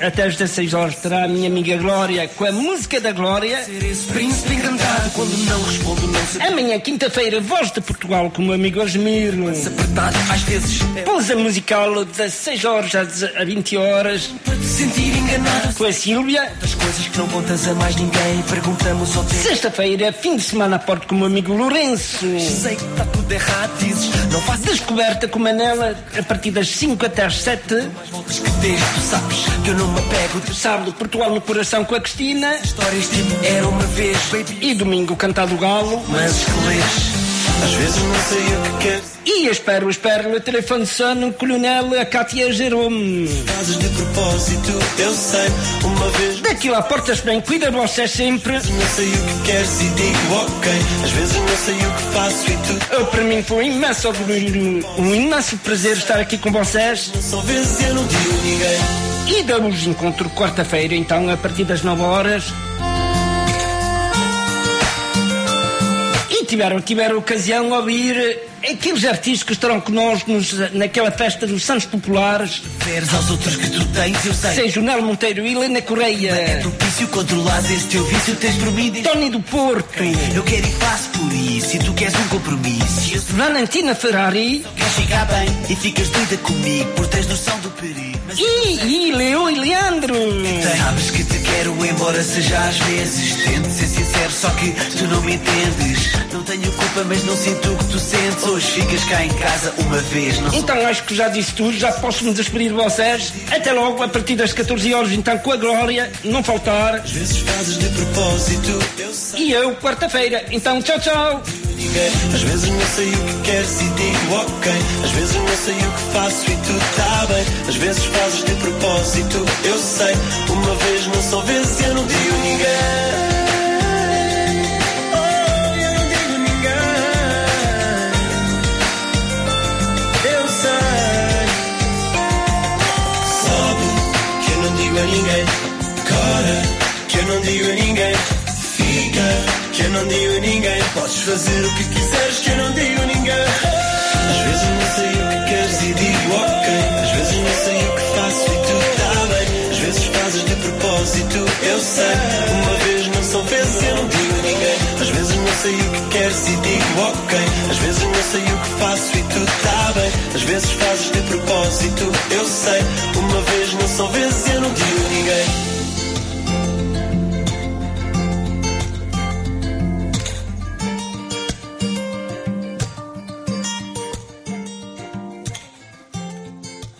até as 16 horas terá a minha amiga Glória com a música da Glória. Ser esse príncipe encantado quando não respondo, não sei. Amanhã, quinta-feira, Voz de Portugal com o meu amigo Osmir. Se apertado, às vezes. Pausa musical 16 horas a 20 horas. Sentir enganado. Com a Sílvia. Das coisas que não contas a mais ninguém, perguntamos ao tempo. Sexta-feira, fim de semana a porto com o meu amigo Lourenço. Sei que está tudo errado, dizes. Não faço Descoberta com Manela a partir das 5 até às 7. as voltas que tens, tu sabes que eu não me apego. De Sábado, Portugal no Coração com a Cristina. histórias tipo era uma vez, baby. E domingo, Cantado Galo. Mas lês. Às vezes não sei o que queres. E espero, espero no telefone sono o Coronel a Cátia Jerome. Fazes de propósito, eu sei. Uma vez. Daqui lá, portas bem, cuida de você sempre. Não sei o que queres e digo ok. Às vezes não sei o que faço e tu. Eu, para mim foi um imenso orgulho, um imenso prazer estar aqui com vocês. Só vezes eu não digo ninguém. E damos encontro quarta-feira, então, a partir das 9 horas. Tiveram, tiveram ocasião de ouvir aqueles artistas que estarão connosco nos, naquela festa dos Santos Populares. Veres aos outros que tu tens, eu sei. Seja o Nelo Monteiro e Helena É Correia. propício controlares esse teu vício, tens por mim. Tony do Porto. Eu quero e faço por isso, e tu queres um compromisso. Eu Valentina Ferrari. que queres ficar bem, e ficas doida comigo, por tens noção do perigo. Mas E, e Leo e Leandro. Sabes que te quero, embora seja às vezes. Tento ser sincero, só que tu não me entendes. Não tenho culpa, mas não sinto o que tu sentes. Hoje ficas cá em casa uma vez, não Então acho que já disse tudo, já posso me despedir de vocês. Até logo, a partir das 14 horas, então com a Glória, não faltar. Às vezes fazes de propósito, eu sei. E eu, quarta-feira. Então, tchau, tchau. Às vezes não sei o que queres e digo ok. Às vezes não sei o que faço e tu tá bem. Às vezes fazes de propósito, eu sei. Uma vez, não só vezes eu não digo ninguém. Digo a ninguém. Fica, que eu não digo a ninguém. Podes fazer o que quiseres, que eu não digo a ninguém. Às vezes não sei o que queres e digo ok. Às vezes não sei o que faço e tu tá bem. Às vezes fazes de propósito, eu sei. Uma vez não são vezes, eu não digo a ninguém. Às vezes não sei o que queres e digo ok. Às vezes não sei o que faço e tu tá bem. Às vezes fazes de propósito, eu sei.